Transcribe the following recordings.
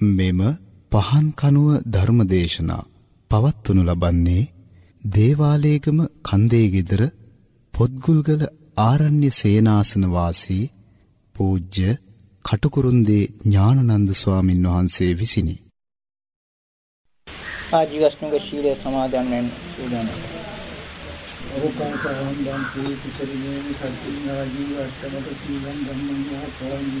මෙම පහන් කනුව ධර්මදේශනා පවත්වනු ලබන්නේ දේවාලේගම කන්දේ গিදර පොත්ගුල්ගල ආරණ්‍ය සේනාසන වාසී පූජ්‍ය කටුකුරුන්දී ඥානනන්ද ස්වාමින් වහන්සේ විසිනි. ආජීවශ්නුක ශීලය සමාදන් වෙන සූදානම්. ඕකං සහන් දම් පීති චරිමේ සත්‍යං ආජීව අෂ්ටමක සීලං ධම්මං යහ පවන්ති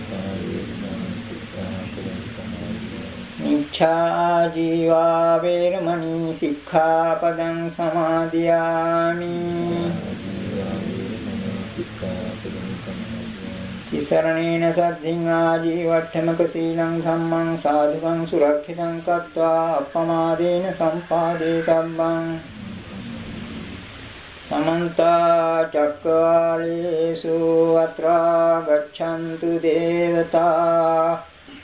මිච්ඡා ජීවා වේරමණී සික්ඛාපදං සමාදියාමි. තිසරණේන සද්ධින් ආජීවට්ඨමක සීලං ධම්මං සාධුකං සුරක්ෂිතං කତ୍වා අප්පමාදේන සම්පාදේ තබ්බං සමන්ත චක්කවාලේසු අත්‍රා ගච්ඡන්තු දේවතා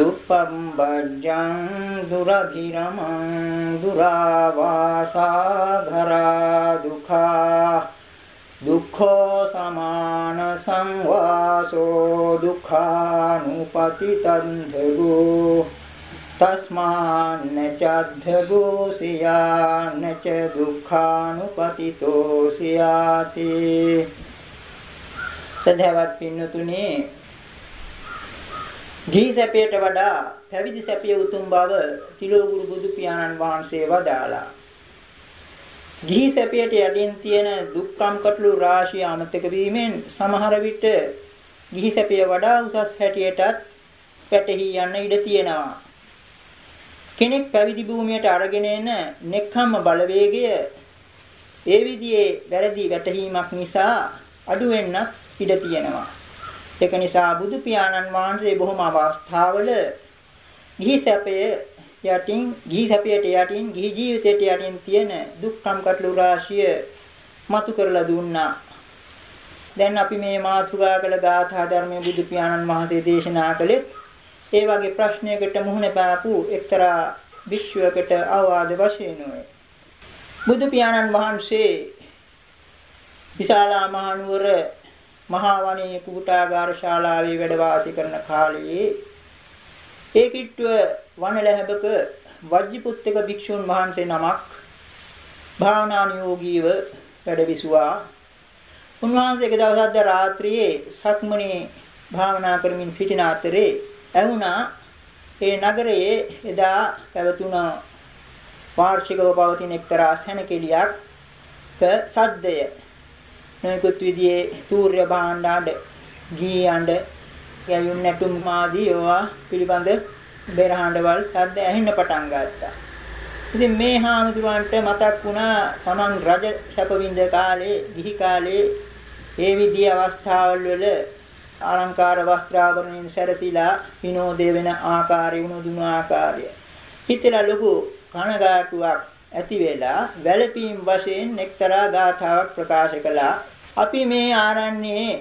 දුප්පම්බජ්ජං දුරධිරමං දුරාවාසාඝරා දුඛා දුක්ඛෝ සමාන සංවාසෝ දුක්ඛානුපතිතන්තගෝ තස්මාන්න චද්ධගෝසියාන ච දුක්ඛානුපතිතෝ සියාති සදහවත් පින්නතුනේ ගිහි සැපයට වඩා පැවිදි සැපය උතුම් බව තිලෝගුරු බුදු පියාණන් වහන්සේ වදාලා ගිහි සැපයට යටින් තියෙන දුක්ඛම් කටළු රාශිය අමතක වීමෙන් සමහර විට ගිහි සැපය වඩා උසස් හැටියටත් පැටහි යන්න ඉඩ තියෙනවා. කෙනෙක් පැවිදි භූමියට අරගෙන එන නෙක්ඛම්ම බලවේගය ඒ විදිහේ වැරදි වැටහීමක් නිසා අඩු වෙන්නත් ඉඩ තියෙනවා. ඒක නිසා බුදු පියාණන් වහන්සේ බොහොම අවස්ථාවල ගිහි සැපය යටින් ගිහි සැපයට යටින් ගිහි ජීවිතයට යටින් තියෙන දුක්ඛම් කටළු රාශිය මතු කරලා දුන්නා. දැන් අපි මේ මාතෘකා කළ ගාථා ධර්මයේ බුදු පියාණන් වහන්සේ දේශනා කළේ ඒ වගේ ප්‍රශ්නයකට මුහුණ පාපු එක්තරා භික්ෂුවකට අවවාද වශයෙන් උනේ. බුදු පියාණන් වහන්සේ විශාලා මහනුවර මහා වනයේ කුටාගාර ශාලාවේ වැඩ වාසය කරන කාලයේ ඒ කිට්ටුව වනලැහැබක වජ්ජිපුත්තක භික්ෂුන් වහන්සේ නමක් භාවනානුයෝගීව වැඩ විසුවා. උන්වහන්සේ එක දවසක් රාත්‍රියේ සක්මණේ භාවනා කරමින් සිටින අතරේ ඇහුණා ඒ නගරයේ එදා පැවතුන වාර්ෂිකව පවතින එක්තරා සැනකෙලියක් ක සද්දය නොයෙකුත් විදිහේ තූර්ය භාණ්ඩ ගී අඬ ගැයුම් නැටුම් ආදී ඒවා පිළිබඳ බෙරහඬවල් සද්ද ඇහෙන්න පටන් ගත්තා. ඉතින් මේ හාමුදුරන්ට මතක් වුණා තමන් රජ සැප විඳ කාලේ ගිහි කාලේ ඒ විදිහේ අවස්ථාවල් වල අලංකාර වස්ත්‍රාභරණයෙන් සැරසීලා විනෝදේ වෙන ආකාරය වුණුදුණු ආකාරය. හිතලා ලොකු කනගාටුවක් ඇති වෙලා වැළපීම් වශයෙන් එක්තරා ගාථාවක් ප්‍රකාශ කළා. අපි මේ ආරණ්‍යයේ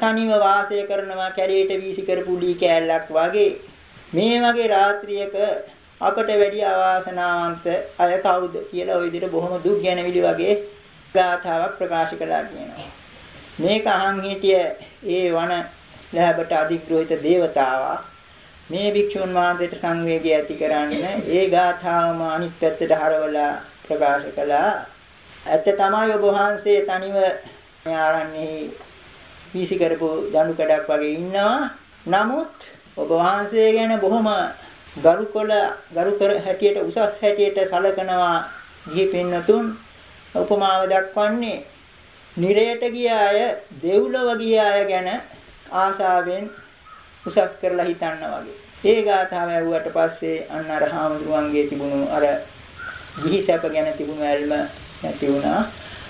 තනිව වාසය කරනවා කැලේට වීසි කරපු ඩී කෑල්ලක් වගේ මේ වගේ රාත්‍රියක අපට වැඩි අවාසනාවන්ත අය කවුද කියලා ওই විදිහට බොහොම දුක් ගැනවිලි වගේ ගාථාවක් ප්‍රකාශ කළා කියනවා. මේක අහන් හිටිය ඒ වන ලැබට අධිග්‍රහිත දේවතාවා මේ භික්ෂුන් වහන්සේට සංවේගය ඇති කරන්න ඒ ගාථාවම අනිත් පැත්තට හරවලා ප්‍රකාශ කළා. ඇත්ත තමයි ඔබ වහන්සේ තනිව ආරණ්‍යෙහි වීසි කරපු දණු කඩක් වගේ ඉන්නවා. නමුත් ඔබ වහන්සේ ගැන බොහොම ගරුකොල ගරු කර හැටියට උසස් හැටියට සලකනවා ගිහි පින්නතුන් උපමාව දක්වන්නේ නිරයට ගිය අය දෙව්ලොව ගිය අය ගැන ආසාවෙන් උසස් කරලා හිතනවා වගේ. ඒ ගාථාව ඇහුවට පස්සේ අන්න අර හාමුදුරුවන්ගේ තිබුණු අර ගිහි සැප ගැන තිබුණු ඇල්ම නැති වුණා.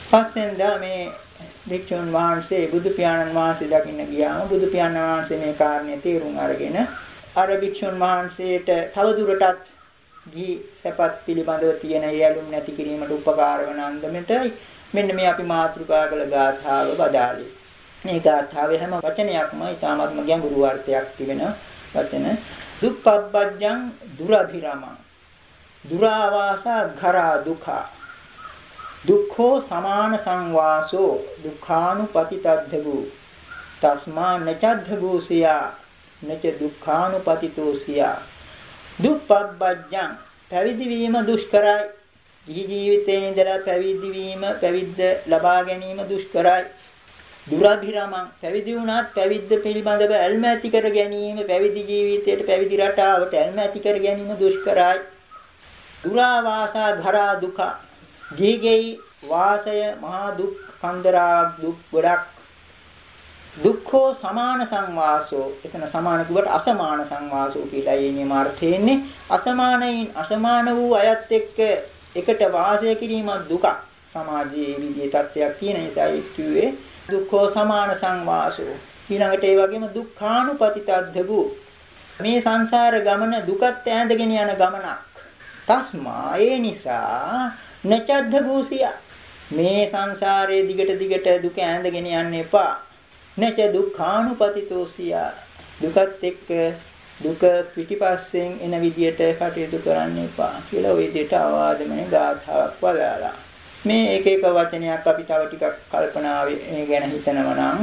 පස්සෙන්දා මේ භික්ෂුන් වහන්සේ බුදු පියාණන් වහන්සේ දකින්න ගියාම බුදු පියාණන් වහන්සේ මේ කාරණේ තේරුම් අරගෙන අර භික්ෂුන් වහන්සේට තවදුරටත් ගිහි සැපත් පිළිබඳව තියෙන යෙලුම් නැති කිරීමට උපකාර වන අන්දමටයි මෙන්න මේ අපි මාතෘකා කළ ගාථාව බදාලේ. මේ ගාථාවේ හැම වචනයක්ම ඊටාත්ම ගැඹුරු අර්ථයක් තිබෙන වචන. දුප්පබ්බජ්ජං දුරභිරමං. දුරාවාසා ඝරා දුඛා. දුක්ඛෝ සමාන සංවාසෝ දුක්ඛානුපතිතද්ධගු තස්මා නචද්ධගෝසියා නච දුක්ඛානුපතිතෝසියා දුප්පබ්බජ්ජං පැවිදි වීම දුෂ්කරයි. ගිහි ජීවිතයේ ඉඳලා පැවිදි වීම පැවිද්ද ලබා ගැනීම දුෂ්කරයි. දුරභිරමං පැවිදි වුණත් පැවිද්ද පිළිබඳව ඇල්ම ඇති කර ගැනීම පැවිදි ජීවිතයට පැවිදි රටාවට ඇල්ම ඇති කර ගැනීම දුෂ්කරයි. දුරාවාසා ධරා දුකා ගිහිගෙයි වාසය මහා දුක් කන්දරාවක් දුක් ගොඩක්. දුක්ඛෝ සමාන සංවාසෝ. එතන සමාන කිව්වට අසමාන සංවාසෝ කියලා යෙන්නේ මාර්ථයෙන්නේ අසමානයින් අසමාන වූ අයත් එක්ක එකට වාසය කිරීම දුක සමාජයේ විදිහේ තත්ත්වයක් තියෙන නිසා ඒ කිව්වේ දුක්ඛෝ සමාන සංවාසෝ ඊළඟට ඒ වගේම දුක්ඛානුපතිතද්දගු මේ සංසාර ගමන දුකත් ඈඳගෙන යන ගමනක්. තස්මා ඒ නිසා නචද්ද භූසිය. මේ සංසාරයේ දිගට දිගට දුක ඈඳගෙන යන්න එපා. නච දුක්ඛානුපතිතෝසිය දුකත් එක්ක දුක පිටිපස්සෙන් එන විදියට කටයුතු කරන්න එපා කියලා ওই විදියට ආවාදමනේ ගාථාවක් වදාලා මේ එක එක වචනයක් අපි තව ටිකක් කල්පනාවේ ගැන හිතනවා නම්.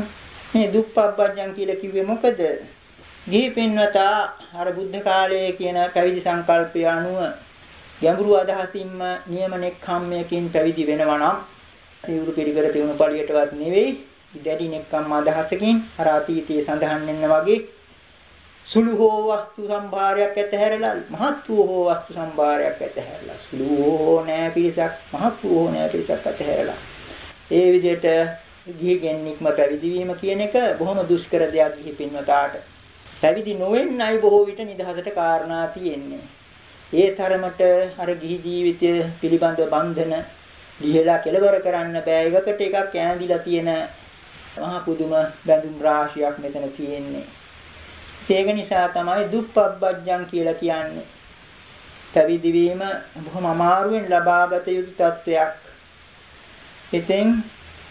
මේ දුප්පබ්බජ්ජන් කියලා කිව්වේ මොකද? ගිහි පින්වතා අර බුද්ධ කාලයේ කියන පැවිදි සංකල්පය අනුව ගැඹුරු අදහසින්ම නියම නෙක්ඛම්මයකින් පැවිදි වෙනවා නම් සිවුරු පිළිකර තියුණු පළියටවත් නෙවෙයි දැඩි නෙක්ඛම්ම අදහසකින් අර අතීතයේ සඳහන් වෙන්න වගේ සුළු හෝ වස්තු සම්භාරයක් ඇතහැරලා මහත් වූ හෝ වස්තු සම්භාරයක් ඇතහැරලා සුළු හෝ නෑ පිරිසක් මහත් වූ හෝ නෑ පිරිසක් ඇතහැරලා. ඒ විදිහට ගිහි ගෙන්නික්ම පැවිදි වීම කියන එක බොහොම දුෂ්කර දෙයක් ගිහි පින්වතාට. පැවිදි නොවෙන්නයි බොහෝ විට නිදහසට කාරණා තියෙන්නේ. ඒ තරමට අර ගිහි ජීවිතය පිළිබඳ බන්ධන ලිහලා කෙලවර කරන්න බෑ. එකකට එකක් ඈඳිලා තියෙන මහා පුදුම බැඳුම් රාශියක් මෙතන තියෙන්නේ. ඒක නිසා තමයි දුප්පබ්බජ්ජං කියලා කියන්නේ. පැවිදි වීම බොහොම අමාරුවෙන් ලබාගත යුතු තත්වයක්. ඉතින්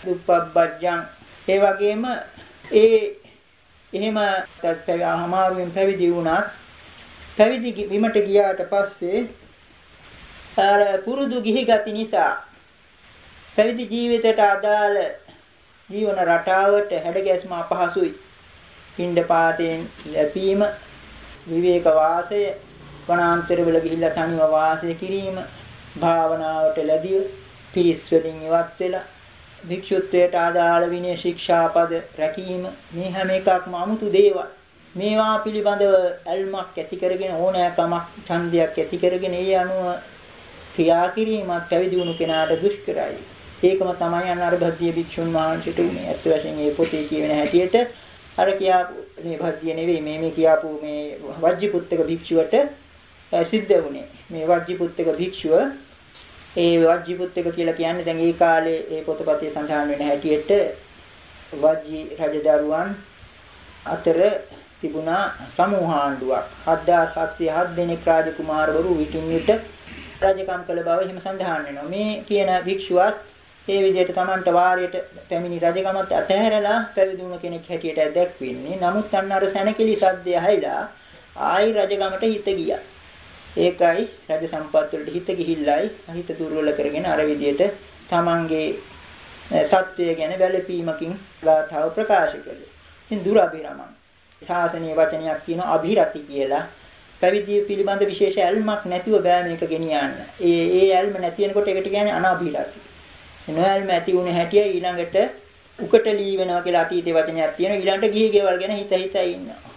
දුප්පබ්බජ්ජං ඒ වගේම ඒ එහෙම අමාරුවෙන් පැවිදි වුණත් පැවිදි වීමට ගියාට පස්සේ අර පුරුදු ගිහි ගති නිසා පැවිදි ජීවිතයට අදාළ ජීවන රටාවට හැඩගැස්ම අපහසුයි. පින්ඩපාතයෙන් ලැබීම විවේක වාසය වනාන්තරවල ගිහිල්ලා තනිව වාසය කිරීම භාවනාවට ලැබිය පිරිස් වලින් ඉවත් වෙලා භික්ෂුත්වයට ආදාළ විනය ශික්ෂාපද රැකීම මේ හැම එකක්ම 아무තු දේවල්. මේවා පිළිබඳව ඇල්මක් ඇති කරගෙන ඕනෑකමක් ඡන්දයක් ඇති කරගෙන ඒ අනුව ක්‍රියා කිරීමත් පැවිදි වුණු කෙනාට දුෂ්කරයි. ඒකම තමයි අනර්භද්‍ය භික්ෂුන් වහන්සේට උනේ. ඇත්ත වශයෙන් මේ පොතේ කියවෙන හැටියට අර කියාපු මේ භද්‍ය නෙවෙයි මේ මේ කියාපු මේ වජ්ජිපුත්තක භික්ෂුවට සිද්ධ වුණේ. මේ වජ්ජිපුත්තක භික්ෂුව ඒ වජ්ජිපුත්තක කියලා කියන්නේ දැන් ඒ කාලේ ඒ පොතපතේ සඳහන් වෙන හැටියට වජ්ජි රජදරුවන් අතර තිබුණා සමූහාණ්ඩුවක්. 7707 දෙනෙක් රාජකුමාරවරු විටින් විට රජකම් කළ බව එහෙම සඳහන් වෙනවා. මේ කියන භික්ෂුවත් ඒ විදිහට Tamanට වාරයට පැමිණි රජකමත් අතහැරලා පැවිදි වුණ කෙනෙක් හැටියට දැක්වෙන්නේ. නමුත් අන්න අර සැනකෙලි සද්දය ඇහිලා ආයි රජකමට හිත ගියා. ඒකයි රජ සම්පත් වලට හිත ගිහිල්ලයි හිත දුර්වල කරගෙන අර විදිහට Tamanගේ தත්වය ගැන වැළපීමකින් ගාථාව ප්‍රකාශ කළේ. ඉතින් දුරබිරමං ශාසනීය වචනයක් කියන අභිරති කියලා පැවිදි පිළිබඳ විශේෂ ඇල්මක් නැතිව බෑ මේක ගෙනියන්න. ඒ ඒ ඇල්ම නැති වෙනකොට ඒකට කියන්නේ අනාභිරති. නොයල්ම ඇති වුණ හැටිය ඊළඟට උකට ලී වෙනවා කියලා අතීතේ වචනයක් තියෙනවා. ඊළඟට ගිහි ගෙවල් ගැන හිත හිත ඉන්නවා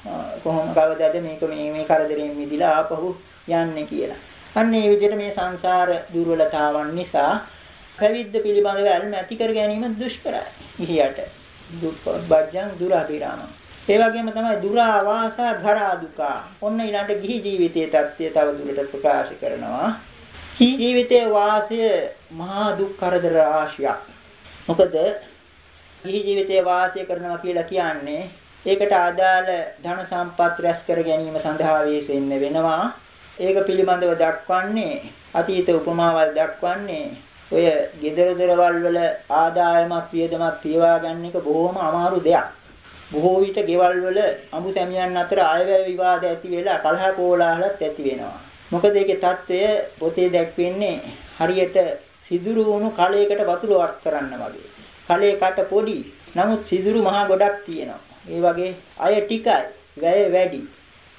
කොහොම කවදාද මේක මේ මේ කරදරයෙන් මිදිලා ආපහු යන්නේ කියලා. අන්න ඒ විදිහට මේ සංසාර දුර්වලතාවන් නිසා පැවිද්ද පිළිබඳව අල්ම ඇති කර ගැනීම දුෂ්කරයි. ගිහියට දුක්ඛබ්බජ්ජං දුරාභිරාම. ඒ වගේම තමයි දුරාවාසා ඝරා දුකා ඔන්න ඊළඟට ගිහි ජීවිතයේ தත්ත්වය තව දුරට ප්‍රකාශ කරනවා. ජීවිතයේ වාසය මහා දුක් කරදර රාශියක්. මොකද ගිහි ජීවිතයේ වාසය කරනවා කියලා කියන්නේ ඒකට අදාළ ධන සම්පත් රැස් කර ගැනීම සඳහා වෙන්න වෙනවා. ඒක පිළිබඳව දක්වන්නේ අතීත උපමාවල් දක්වන්නේ ඔය gedara දරවල් වල ආදායමක් වියදමක් තියවා ගන්න එක බොහොම අමාරු දෙයක්. බොහෝ විට ගෙවල් වල අඹු සැමියන් අතර ආයවැය විවාද ඇති වෙලා කලහ කෝලාහලත් ඇති වෙනවා. මොකද ඒකේ తত্ত্বය පොතේ දැක්වෙන්නේ හරියට සිදුරු වුණු කලයකට වතුර වත් කරන්න වගේ. කලේ කට පොඩි. නමුත් සිදුරු මහා ගොඩක් තියෙනවා. ඒ වගේ අය ටිකයි. වැය වැඩි.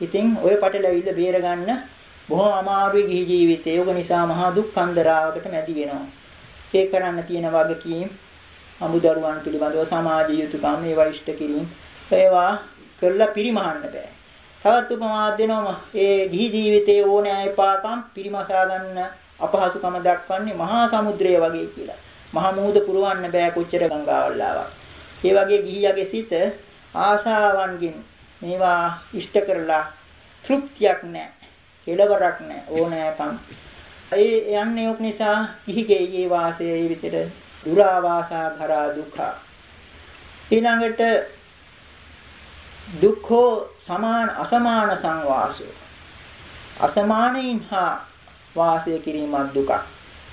ඉතින් ওই පටලැවිල්ල බේර ගන්න බොහොම අමාරුයි ගිහි ජීවිතේ. ඒක නිසා මහා දුක් කන්දරාවකට මැදි වෙනවා. ඒ කරන්න තියෙන වගකීම් අමුදරුවන් පිළිබඳව සමාජීය යුතුකම් ඒ වරිෂ්ඨ කිරීම ඒවා කරලා පිරිමහන්න බෑ. තවත් උපමාවක් දෙනවා ඒ ගිහි ජීවිතයේ ඕනෑ එපාකම් පිරිමසා ගන්න අපහසුකම දක්වන්නේ මහා සමුද්‍රය වගේ කියලා. මහා මූද පුරවන්න බෑ කොච්චර ගංගාවල් ආවා. ඒ වගේ ගිහියගේ සිත ආශාවන්ගෙන් මේවා ඉෂ්ට කරලා තෘප්තියක් නැහැ. කෙලවරක් නැහැ. ඕනෑකම්. ඒ යන්නේ ඔක් නිසා ගිහිගේ වාසයේ විතර දුරාවාසා කරා දුක. ඊළඟට දුක්ඛෝ සමාන අසමාන සංවාසය. අසමානයින් හා වාසය කිරීමක් දුකක්.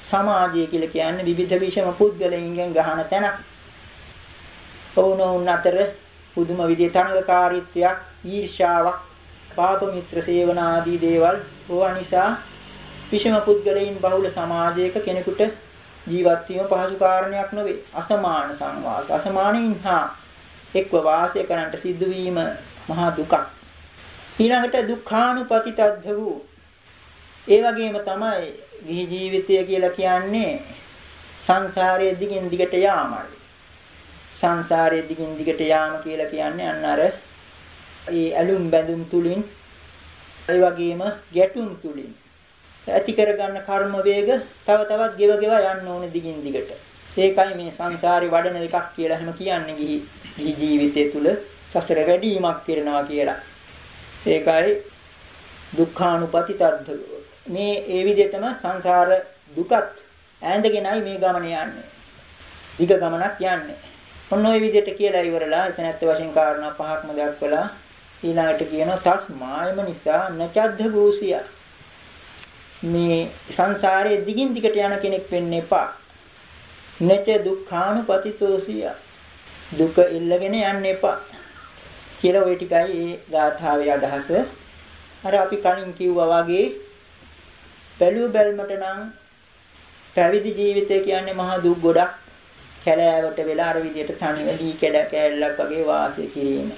සමාජය කියලා කියන්නේ විවිධ විෂම පුද්ගලයන්ගෙන් ගහන තැනක්. ඔවුනොවුන් අතර පුදුම විදිහේ තරඟකාරීත්වයක්, ඊර්ෂාවක්, පාප මිත්‍ර සේවන ආදී දේවල් ඕවා නිසා විෂම පුද්ගලයන් බහුල සමාජයක කෙනෙකුට ජීවත් වීම පහසු කාරණයක් නොවේ. අසමාන සංවාස. අසමානින් හා එක්ව වාසය කරන්නට සිද්ධ වීම මහා දුකක්. ඊළඟට දුක්ඛානුපතිතද්ධ වූ ඒ වගේම තමයි ගිහි ජීවිතය කියලා කියන්නේ සංසාරයේ දිගින් දිගට යාමයි. සංසාරයේ දිගින් දිගට යාම කියලා කියන්නේ අන්න අර ඒ ඇලුම් බැඳුම් තුලින් ඒ වගේම ගැටුම් තුලින් ඇති කරගන්න කර්ම වේග තව තවත් ගෙව ගෙව යන්න ඕනේ දිගින් දිගට. ඒකයි මේ සංසාරේ වඩන එකක් කියලා එහෙම කියන්නේ ගිහි ගිහි ජීවිතය තුල සසර වැඩිවීමක් කරනවා කියලා. ඒකයි දුක්ඛානුපතිතද්ද මේ ඒ විදිහටම සංසාර දුකත් ඈඳගෙනයි මේ ගමන යන්නේ. දිග ගමනක් යන්නේ. ඔන්න ඔය විදිහට කියලා ඉවරලා එතන ඇත්ත වශයෙන් කාරණා පහක්ම දක්වලා ඊළඟට කියනවා තස් මායම නිසා නචද්ද ගෝසියා මේ සංසාරයේ දිගින් දිගට යන කෙනෙක් වෙන්න එපා. නච දුක්ඛානුපතිතෝසිය. දුක ඉල්ලගෙන යන්න එපා. කියලා ওই ටිකයි ඒ ගාථාවේ අදහස. අර අපි කලින් කිව්වා වගේ බැලු බැල්මට නම් පැවිදි ජීවිතය කියන්නේ මහා දුක් ගොඩක් කැලෑවට වෙලා අර විදියට තනිව දී කැඩ කැලලක් වගේ වාසය කිරීම.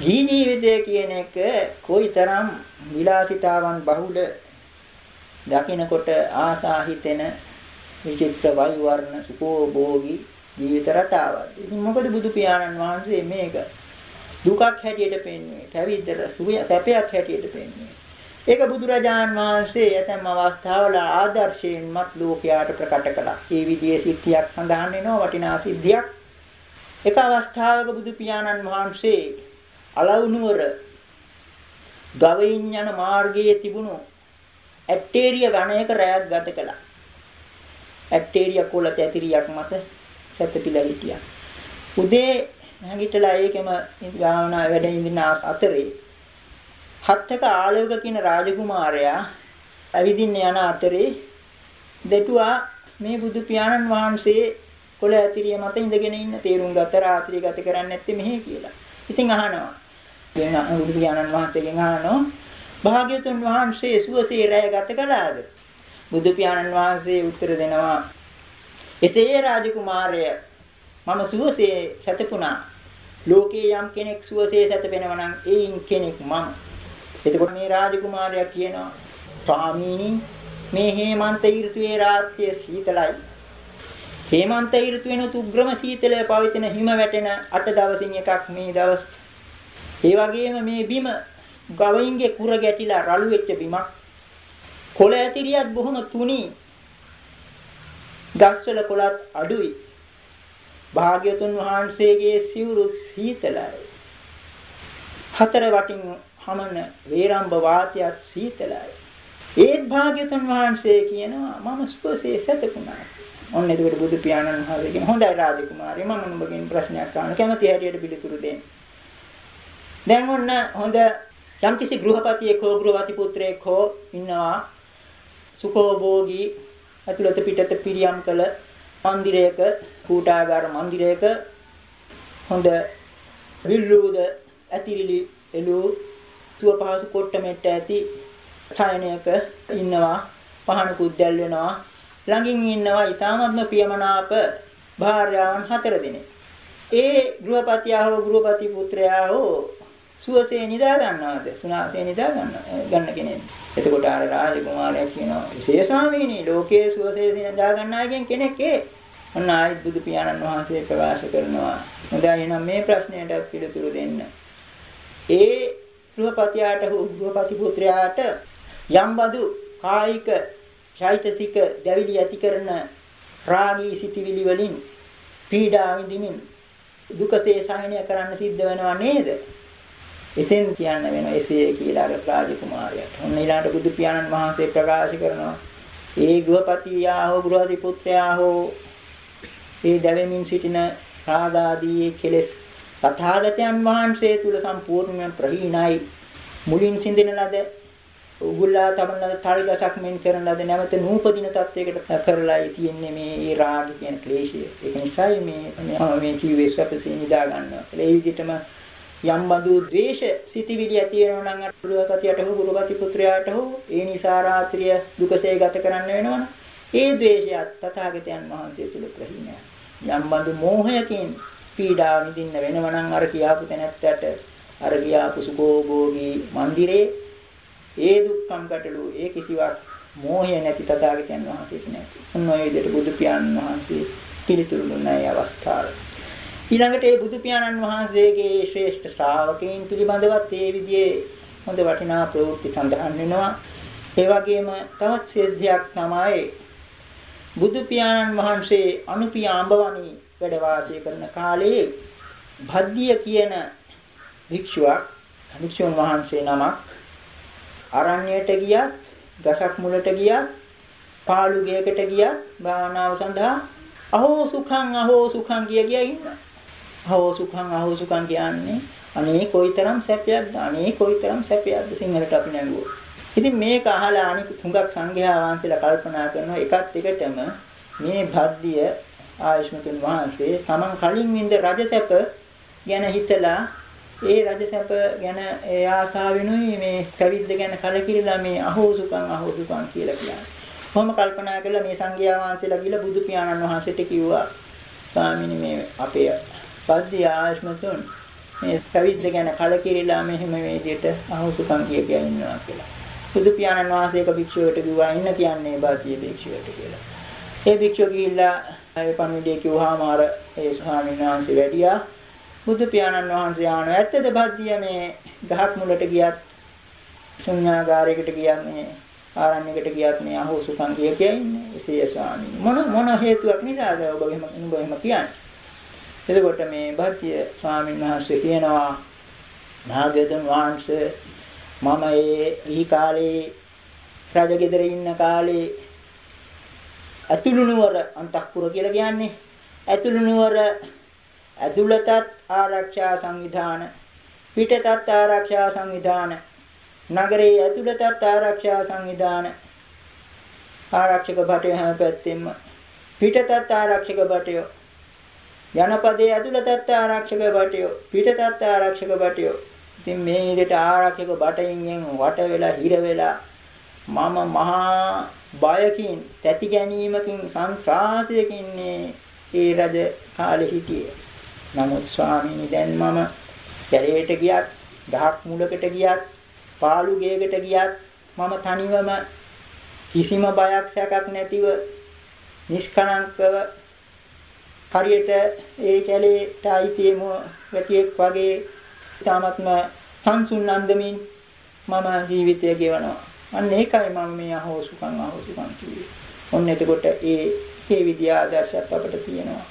ජී ජීවිතය කියන එක කොයිතරම් විලාසිතාවන් බහුල දකිනකොට ආසා හිතෙන විචිත්‍ර වායු වර්ණ සුඛෝභෝගී ජීවිත රටාවක්. ඉතින් මොකද බුදු පියාණන් වහන්සේ මේක දුකක් හැටියට පෙන්වන්නේ. පැවිද්දට සැපයක් හැටියට පෙන්වන්නේ. ඒක බුදුරජාන් වහන්සේ ඇතැම් අවස්ථාවල ආදර්ශයෙන්මත් ලෝකයාට ප්‍රකට කළා. මේ විදිහේ සිද්ධියක් සඳහන් වෙනවා වටිනා සිද්ධියක්. එක අවස්ථාවක බුදු පියාණන් වහන්සේ අලවුනුවර ගවයින් යන මාර්ගයේ තිබුණු ඇක්ටේරිය වනයක රැයක් ගත කළා. ඇක්ටේරිය කොළ තැතිරියක් මත සැතපීලා හිටියා. උදේ නැගිටලා ඒකෙම භාවනා වැඩ ඉඳින අතරේ හත්ක ආලෝක කියන රාජකුමාරයා ඇවිදින්න යන අතරේ දෙටුවා මේ බුදු පියාණන් වහන්සේ කොළ ඇතිරිය මත ඉඳගෙන ඉන්න තේරුම් ගත්ත රාත්‍රිය ගත කරන්නේ නැත්තේ මෙහි කියලා. ඉතින් අහනවා. දැන් බුදු පියාණන් වහන්සේගෙන් අහනවා භාග්‍යතුන් වහන්සේ සුවසේ රැය ගත කළාද? බුදු පියාණන් වහන්සේ උත්තර දෙනවා. එසේ රාජකුමාරය මම සුවසේ සැතපුණා. ලෝකේ යම් කෙනෙක් සුවසේ සැතපෙනවා නම් ඒයින් කෙනෙක් මම. එතකොට මේ රාජකුමාරයා කියනවා ස්වාමීනි මේ හේමන්ත ඍතුවේ රාත්‍රිය සීතලයි. හේමන්ත ඍතුවෙන උග්‍රම සීතලය පවතින හිම වැටෙන අට දවසින් එකක් මේ දවස්. ඒ වගේම මේ බිම ගවයින්ගේ කුර ගැටිලා රළු වෙච්ච බිමක්. කොළ ඇතිරියත් බොහොම තුනි. ගස්වල කොළත් අඩුයි. භාග්‍යතුන් වහන්සේගේ සිවුරු සීතලයි. හතර වටින් හමන වේරම්බ වාතයත් සීතලයි. ඒත් භාග්‍යතුන් වහන්සේ කියනවා මම සුවසේ සැතපුණා. ඔන්න එතකොට බුදු පියාණන් වහන්සේ කියන හොඳයි රාජකුමාරී මම නුඹගෙන් ප්‍රශ්නයක් අහන්න කැමති හැටියට පිළිතුරු දෙන්න. දැන් ඔන්න හොඳ යම්කිසි ගෘහපතියෙක් හෝ ගෘහපති පුත්‍රයෙක් හෝ ඉන්නවා සුඛෝභෝගී ඇතුළත පිටත පිරියම් කළ මන්දිරයක කූටාගාර මන්දිරයක හොඳ විල්ලුද ඇතිරිලි එළු තුව පහසු කොට්ටමෙට්ට ඇති සයනයක ඉන්නවා පහනකුත් දැල් වෙනවා ළඟින් ඉන්නවා ඊ타මත්ම පියමනාප භාර්යාවන් හතර දෙනෙක්. ඒ ගෘහපතියා හෝ ගෘහපති පුත්‍රයා හෝ සුවසේ නිදා ගන්නවද? සුනාසේ නිදා ගන්න ගන්න කෙනෙක්. එතකොට ආර රාජකුමාරයා කියනවා "විශේෂ ස්වාමීනි ලෝකයේ සුවසේ නිදා ගන්න අයගෙන් කෙනෙක් ඒ." ඔන්න ආයිත් බුදු පියාණන් වහන්සේ ප්‍රකාශ කරනවා. හොඳයි එහෙනම් මේ ප්‍රශ්නයට පිළිතුරු දෙන්න. ඒ ගෘහපතියාට ගෘහපති පුත්‍රයාට යම්බදු කායික චෛතසික දැවිලි ඇති කරන රාගී සිටිවිලි වලින් පීඩා විඳිමින් දුකසේ සහනය කරන්න සිද්ධ වෙනව නේද? එතෙන් කියන්න වෙනවා එසේ කියලා අර රාජකුමාරයාට. ඔන්න ඊළඟට බුදු පියාණන් වහන්සේ ප්‍රකාශ කරනවා. ඒ ගෘහපතියා හෝ ගෘහපති පුත්‍රයා හෝ ඒ දැවෙමින් සිටින රාගාදී කෙලෙස් තථාගතයන් වහන්සේ තුල සම්පූර්ණයෙන් ප්‍රහීනයි. මුලින් සිඳින ලද උගුල්ලා තමන ලද තල්ගසක් මෙන් කරන ලද නැවත නූපදින තත්වයකට කරලායි තියෙන්නේ මේ රාග කියන ක්ලේශය. ඒක නිසායි මේ මේ ජීවිත සැපසේ නිදා ගන්නවා. ඒ විදිහටම යම් බඳු ද්වේෂ සිටිවිලි ඇති වෙනවා නම් අර ගුරුපතියට හෝ ගුරුපති පුත්‍රයාට හෝ ඒ නිසා රාත්‍රිය දුකසේ ගත කරන්න වෙනවනේ. ඒ ද්වේෂයත් තථාගතයන් වහන්සේ තුල ප්‍රහීනයි. යම් බඳු මෝහයකින් පීඩා විඳින්න වෙනව නම් අර කියාපු තැනැත්තට අර ගියාපු සුකෝභෝගී මන්දිරේ ඒ දුක්ඛම් ගැටලු ඒ කිසිවක් මෝහය නැති තථාගතයන් වහන්සේට නැති. ඔන්න ඔය විදිහට බුදු පියාණන් වහන්සේ පිළිතුරු දුන්නා ඒ අවස්ථාවේ. ඊළඟට ඒ බුදු පියාණන් වහන්සේගේ ශ්‍රේෂ්ඨ ශ්‍රාවකයන් පිළිබඳවත් ඒ විදිහේ හොඳ වටිනා ප්‍රවෘත්ති සඳහන් වෙනවා. ඒ වගේම තවත් සිද්ධියක් තමයි බුදු පියාණන් වහන්සේ අනුපිය අඹවණි වැඩ වාසය කරන කාලයේ භද්දිය කියන භික්ෂුවක් භික්ෂුන් වහන්සේ නමක් අරණ්‍යයට ගියත් ගසක් මුලට ගියත් පාළු ගෙයකට ගියත් භාවනාව සඳහා අහෝ සුඛං අහෝ සුඛං කිය කිය ඉන්නවා. අහෝ සුඛං අහෝ සුඛං කියන්නේ අනේ කොයිතරම් සැපයක්ද අනේ කොයිතරම් සැපයක්ද සිංහලට අපි නැංගුවෝ. ඉතින් මේක අහලා අනික තුඟක් සංඝයා වහන්සේලා කල්පනා කරනවා එකත් එකටම මේ භද්දිය ආයුෂ්මතුන් වහන්සේ තමන් කලින් වින්ද රජසැප ගැන හිතලා ඒ රජසැප ගැන ඒ ආසාවෙනුයි මේ පැවිද්ද ගැන කලකිරිලා මේ අහෝසුකම් අහෝසුකම් කියලා කියන්නේ. කොහොම කල්පනා කළා මේ සංඝයා වහන්සේලා ගිහලා බුදු පියාණන් වහන්සේට කිව්වා ස්වාමීනි මේ අපේ පද්‍ය ආශ්මතුන් මේ පැවිද්ද ගැන කලකිරිලා මෙහෙම මේ විදිහට අහෝසුකම් කිය කිය ඉන්නවා කියලා. බුදු පියාණන් වහන්සේක භික්ෂුවට කිව්වා ඉන්න කියන්නේ බාතිය භික්ෂුවට කියලා. ඒ භික්ෂුව ගිහිල්ලා ඒ පණිවිඩය කිව්වහම අර ඒ ස්වාමීන් වහන්සේ වැඩියා බුදු පියාණන් වහන්සේ ආන ඇත්තද බද්දිය මේ ගහක් මුලට ගියත් ශුන්‍යාගාරයකට ගියත් මේ ආරණ්‍යයකට ගියත් මේ අහෝ සුඛං කිය කිය ඉන්නේ එසේ ස්වාමීන් මොන මොන හේතුවක් නිසාද ඔබ එහෙම නුඹ එහෙම කියන්නේ එතකොට මේ බද්දිය ස්වාමීන් වහන්සේ කියනවා නාගයතුන් වහන්සේ මම ඒ ඊ කාලේ රජගෙදර ඉන්න කාලේ අතුළු නුවර අන්තක්පුර කියලා කියන්නේ. අතුළු නුවර ඇතුළතත් ආරක්ෂා සංවිධාන පිටතත් ආරක්ෂා සංවිධාන නගරයේ ඇතුළතත් ආරක්ෂා සංවිධාන ආරක්ෂක භටය හැම පැත්තෙම පිටතත් ආරක්ෂක භටය ජනපදයේ ඇතුළතත් ආරක්ෂක භටය පිටතත් ආරක්ෂක භටය ඉතින් මේ විදිහට ආරක්ෂක භටයින්ගෙන් වට වෙලා හිර වෙලා මම මහා බයකින් තැති ගැනීමකින් සංත්‍රාසයකින් ඒ රජ කාලේ හිටියේ. නමුත් ස්වාමීනි දැන් මම කැලේට ගියත්, ගහක් මුලකට ගියත්, පාළු ගෙයකට ගියත් මම තනිවම කිසිම බයක් සැකක් නැතිව නිෂ්කලංකව හරියට ඒ කැලේට අයිතිම වැටියෙක් වගේ තාමත්ම සංසුන් අන්දමින් මම ජීවිතය ගෙවනවා. අන්න ඒකයි මම මේ අහෝසුකම් අහෝසුකම් කිව්වේ. ඔන්න එතකොට ඒ මේ විද්‍යා ආදර්ශයක් අපිට තියෙනවා.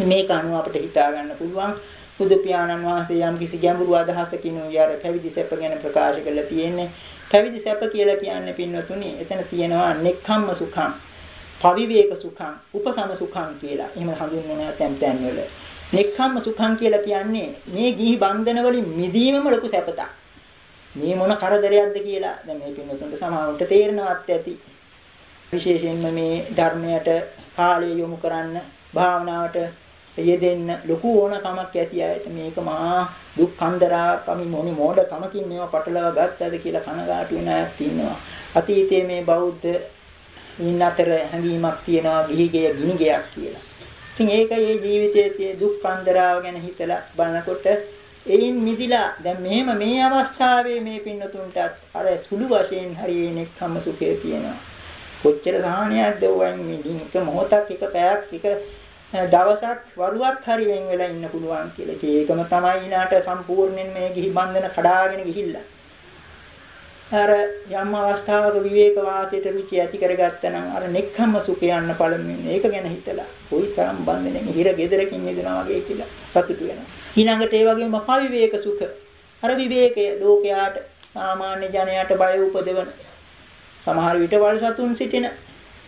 මේක අනුව අපිට හිතා ගන්න පුළුවන් බුදු පියාණන් වහන්සේ යම් කිසි ගැඹුරු අදහසකින් උයාර පැවිදි සැප ගැන ප්‍රකාශ කරලා තියෙන්නේ පැවිදි සැප කියලා කියන්නේ පින්වතුනි එතන තියෙනවා නෙක්ඛම්ම සුඛං පවිවේක සුඛං උපසම සුඛං කියලා. එහෙම හඳුන්වනවා තැන් තැන් වල. නෙක්ඛම්ම සුඛං කියලා කියන්නේ මේ ගිහි බන්ධන වලින් මිදීමම ලොකු සැපතක්. මේ මොන කරදරයක්ද කියලා? දැන් මේ පින්වතුන්ට සමාවුන්ට තේරෙනවත් ඇති. විශේෂයෙන්ම මේ ධර්මයට කාලය යොමු කරන්න භාවනාවට යෙදෙන්න ලොකු ඕනකමක් ඇති අයට මේක මහා දුක් කන්දරා කමි මොනි මෝඩ කමකින් මේවා පටලවා ගත්තද කියලා කනගාටු වෙන අයත් ඉන්නවා. අතීතයේ මේ බෞද්ධ ඉන්න අතර හැඟීමක් තියෙනවා ගිහිගේ ගිනිගයක් කියලා. ඉතින් ඒක මේ ජීවිතයේ දුක් කන්දරාව ගැන හිතලා බලනකොට එයින් මිදිලා දැන් මෙහෙම මේ අවස්ථාවේ මේ පින්නතුන්ටත් අර සුළු වශයෙන් හරියේ නෙක්ඛම්ම සුඛය තියෙනවා. කොච්චර සාහනයක්ද වයින් මේ එක මොහොතක් එක පැයක් එක දවසක් වරුවක් හරි වෙන් වෙලා ඉන්න පුළුවන් කියලා. ඒකම තමයි ඊනාට සම්පූර්ණයෙන් මේ ගිහි බන්ධන කඩාගෙන ගිහිල්ලා. අර යම් අවස්ථාවක විවේක වාසයට රුචි ඇති කරගත්තා නම් අර නෙක්ඛම්ම සුඛය යන්න පළමුවෙන් ඒක ගැන හිතලා කොයි තරම් බන්ධනෙන් හිර ගෙදරකින් මිදෙනවා වගේ කියලා සතුටු වෙනවා. ඊළඟට ඒ වගේම පවිවේක සුඛ. අර විවේකය ලෝකයාට සාමාන්‍ය ජනයාට බය උපදවන සමහර විට වල් සතුන් සිටින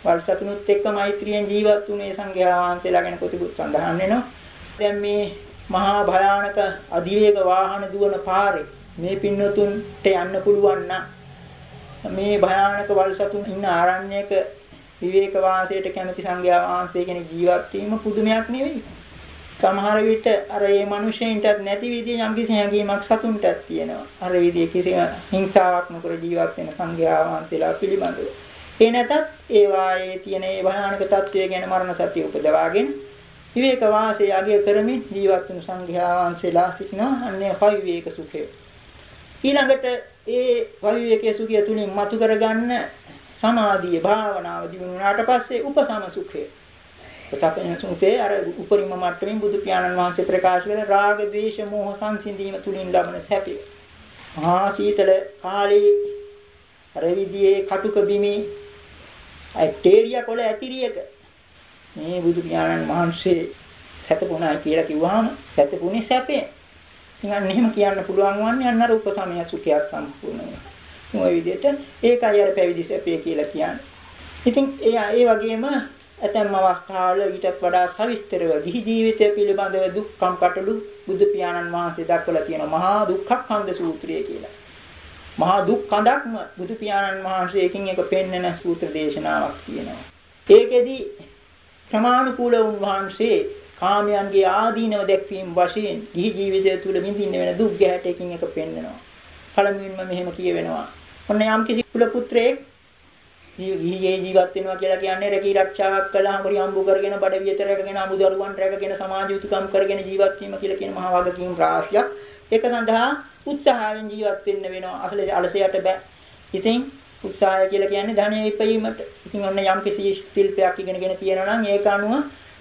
වල්සතුනුත් එක්ක මෛත්‍රියෙන් ජීවත් වුණේ සංඝයා වහන්සේලා ගැන කොතිකුත් සඳහන් වෙනවා. දැන් මේ මහා භයානක අධිවේග වාහන දුවන පාරේ මේ පින්නතුන්ට යන්න පුළුවන් නම් මේ භයානක වල්සතුන් ඉන්න ආරණ්‍යයක විවේක වාසයට කැමති සංඝයා වහන්සේ කෙනෙක් ජීවත් වීම පුදුමයක් නෙවෙයි. සමහර විට අර මේ මිනිසෙයින්ටත් නැති විදිහේ යම්කිසි හැඟීමක් සතුන්ටත් තියෙනවා. අර විදිහේ කිසිම හිංසාවක් නොකර ජීවත් වෙන සංඝයා වහන්සේලා පිළිබඳව. ඒ නැතත් ඒ වායේ තියෙන ඒ භයානක తත්වය ගැන මරණ සතිය උපදවාගෙන විවේක වාසය අගය කරමින් ජීවත් වුණු සංඝයා වහන්සේලා සිටිනවා අන්නේ පවිවේක සුඛය. ඊළඟට ඒ පවිවේකයේ සුඛය තුලින් මතු කරගන්න සමාධිය භාවනාව දිනුනාට පස්සේ උපසම සුඛය. උපසම සුඛේ අර උපරිම මට්ටමින් බුදු පියාණන් වහන්සේ ප්‍රකාශ කළ රාග ద్వේෂ මෝහ සංසිඳීම තුලින් ලබන සැපය. මහා සීතල කාලේ අර විදියේ කටුක බිමේ ඇටේරියා කොළ ඇතිරියක මේ බුදු පියාණන් වහන්සේ සැතපුණා කියලා කිව්වහම සැතපුණේ සැපේ. ඉතින් අන්න එහෙම කියන්න පුළුවන් වන්නේ අන්න අර උපසමය සුඛයක් සම්පූර්ණ වෙනවා. ওই විදිහට ඒකයි අර පැවිදි සැපේ කියලා කියන්නේ. ඉතින් ඒ ඒ වගේම ඇතැම් අවස්ථාවල ඊටත් වඩා සවිස්තරව ගිහි ජීවිතය පිළිබඳව දුක්ඛම් කටළු බුදු පියාණන් වහන්සේ දක්වලා තියෙන මහා දුක්ඛක්ඛන්ද සූත්‍රය කියලා. මහා දුක් කඳක්ම බුදු පියාණන් වහන්සේ එකින් එක පෙන්වන සූත්‍ර දේශනාවක් තියෙනවා. ඒකෙදි ක්‍රමානුකූල වුන්වහන්සේ කාමයන්ගේ ආදීනව දැක්වීම වශයෙන් ගිහි ජීවිතය තුළ විඳින්න වෙන දුක් ගැහැට එකින් එක පෙන්වනවා. පළමුවෙන්ම මෙහෙම කියවෙනවා. ඔන්න යම් කිසි කුල පුත්‍රයෙක් ගිහිගේ ජීවත් වෙනවා කියලා කියන්නේ රැකී ආරක්ෂාවක් කළාම හරි හම්බු කරගෙන බඩ වියත රැකගෙන අමුදරුවන් රැකගෙන සමාජ යුතුයකම් කරගෙන ජීවත් වීම කියලා කියන මහා වගකීම් රාශියක් ඒක සඳහා උත්සාහයෙන් ජීවත් වෙන්න වෙනවා අසල අලසයට බෑ ඉතින් උත්සාහය කියලා කියන්නේ ධනය ඉපීමට ඉතින් ඔන්න යම් කිසි ශිල්පයක් ඉගෙනගෙන තියෙනවා නම් ඒක අනුව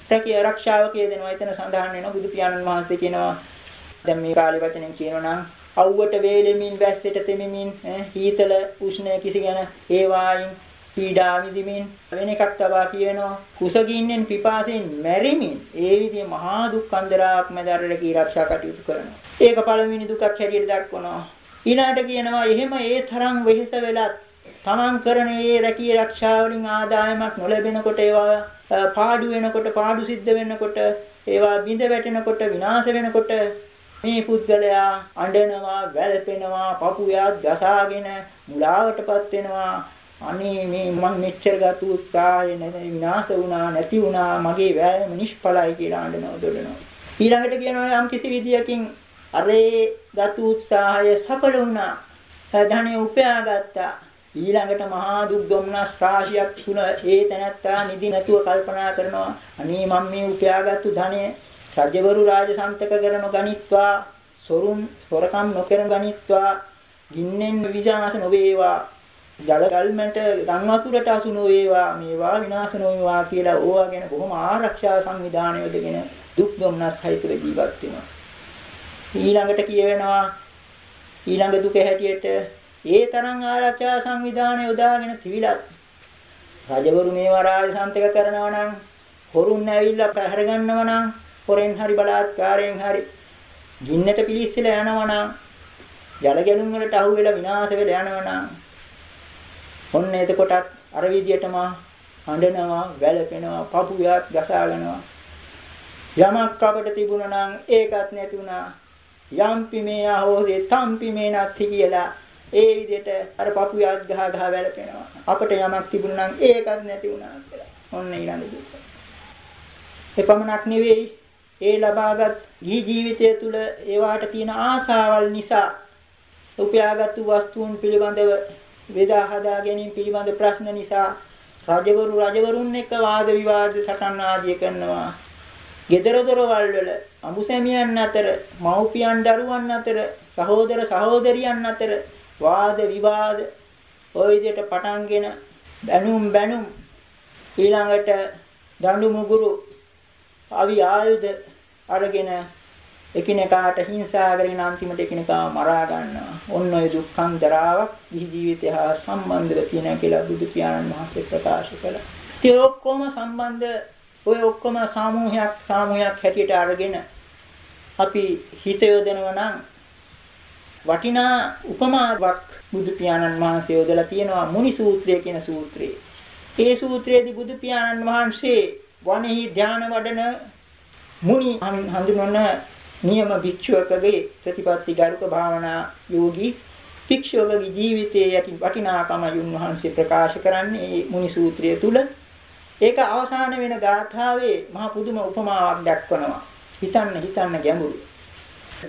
රැකී ආරක්ෂාව කියදෙනවා එතන සඳහන් වෙනවා බුදු පියාණන් වහන්සේ කියනවා දැන් මේ කාලේ වචනෙන් කියනවා නම් අවුවට වේලෙමින් වැස්සට තෙමිමින් හීතල උෂ්ණ කිසි ගැන ඒ වායින් පීඩා විඳිමින් වෙන එකක් තබා කියනවා කුසගින්නෙන් පිපාසයෙන් මැරිමින් ඒ විදිහේ මහා දුක් අන්දරාවක් මැදරට කී ආරක්ෂා කටයුතු කරනවා. ඒක පළවෙනි දුකක් හැටියට දක්වනවා. ඊළාට කියනවා එහෙම ඒ තරම් වෙහෙස වෙලත් තමන් කරන ඒ රැකී ආරක්ෂා වලින් ආදායමක් නොලැබෙනකොට ඒවා පාඩු වෙනකොට පාඩු සිද්ධ වෙනකොට ඒවා බිඳ වැටෙනකොට විනාශ වෙනකොට මේ පුද්ගලයා අඬනවා වැළපෙනවා පපුයාත් ගසාගෙන මුලාවටපත් වෙනවා. අනේ මේ මං මෙච්චර ගත උත්සාහය විනාශ වුණා නැති වුණා මගේ වෑයම නිෂ්ඵලයි කියලා අඬනවා දොඩනවා. ඊළඟට කියනවා යම් කිසි විදියකින් අරේ ගත උත්සාහය සඵල වුණා. ධනෙ උපයාගත්තා. ඊළඟට මහා දුක් දුම්නස් රාශියක් තුන ඒ තැනත්තා නිදි නැතුව කල්පනා කරනවා. අනේ මම මේ උපයාගත්තු ධනෙ රජවරු රාජසන්තක කරන ගණිත්වා සොරුන් හොරකම් නොකරන ගණිත්වා ගින්නෙන් විනාශ නොවේවා. ජල ගල්මන්ට ගම් වතුරට අසු නොවේවා. මේවා විනාශ නොවේවා කියලා ඕවා ගැන බොහොම ආරක්ෂා සංවිධානය යොදගෙන දුක් දුම්නස් සහිතව ජීවත් වෙනවා. ඊළඟට කියවෙනවා ඊළඟ දුක හැටියට ඒ තරම් ආරක්ෂා සංවිධානය යොදාගෙන තිවිලත් රජවරු මේවා රාජසන්තක කරනවා නම් හොරුන් ඇවිල්ලා පැහැර ගන්නවා නම් හොරෙන් හරි බලාත්කාරයෙන් හරි ගින්නට පිලිස්සලා යනවා නම් ජල ගැලුම් වලට අහු වෙලා විනාශ වෙලා යනවා නම් ඔන්න එතකොටත් අර විදියටම හඬනවා වැළපෙනවා පපුයාත් ගසාගෙනවා. යමක් අපට තිබුණා නම් ඒකත් නැති වුණා. යම්පි මේ ආහෝසේ තම්පි මේ නැති කියලා ඒ විදිහට අර පපුයාත් ගහ ගහ වැළපෙනවා. අපට යමක් තිබුණා නම් ඒකත් නැති වුණා කියලා. ඔන්න ඊළඟ දුක. එපමණක් නෙවෙයි ඒ ලබාගත් ගිහි ජීවිතය තුළ ඒවාට තියෙන ආසාවල් නිසා උපයාගත්තු වස්තුන් පිළිබඳව වේදා හදා ගැනීම පිළිබඳ ප්‍රශ්න නිසා රජවරු රජවරුන් එක්ක වාද විවාද සටන් ආදිය කරනවා. gedara dorawal වල අමුසැමියන් අතර, මව්පියන් දරුවන් අතර, සහෝදර සහෝදරියන් අතර වාද විවාද ওই විදිහට පටන්ගෙන බැනුම් බැනුම් ඊළඟට දඬු මුගුරු අවි ආයුධ අරගෙන එකිනෙකාට හිංසා කරගෙන අන්තිමට එකිනෙකාව මරා ගන්නවා. ඔන්න ඔය දුක්ඛං දරාවක් ගිහි ජීවිතය හා සම්බන්ධව තියෙනවා කියලා බුදු පියාණන් වහන්සේ ප්‍රකාශ කළා. ඒ ඔක්කොම සම්බන්ධ ඔය ඔක්කොම සාමූහයක් සාමූහයක් හැටියට අරගෙන අපි හිත යොදනවා නම් වටිනා උපමාවක් බුදු පියාණන් වහන්සේ යොදලා තියෙනවා මුනි සූත්‍රය කියන සූත්‍රයේ. ඒ සූත්‍රයේදී බුදු පියාණන් වහන්සේ වනෙහි ධානය වඩන මුනි හඳුන්වන නියම භික්ෂුවකගේ ප්‍රතිපත්ති ගරුක භාවනා යෝගී භික්ෂුවකගේ ජීවිතයේ යටි වටිනාකම යුන්වහන්සේ ප්‍රකාශ කරන්නේ මේ මුනි සූත්‍රය තුල. ඒක අවසාන වෙන ගාථාවේ මහා පුදුම උපමාවක් දක්වනවා. හිතන්න හිතන්න ගැඹුරු.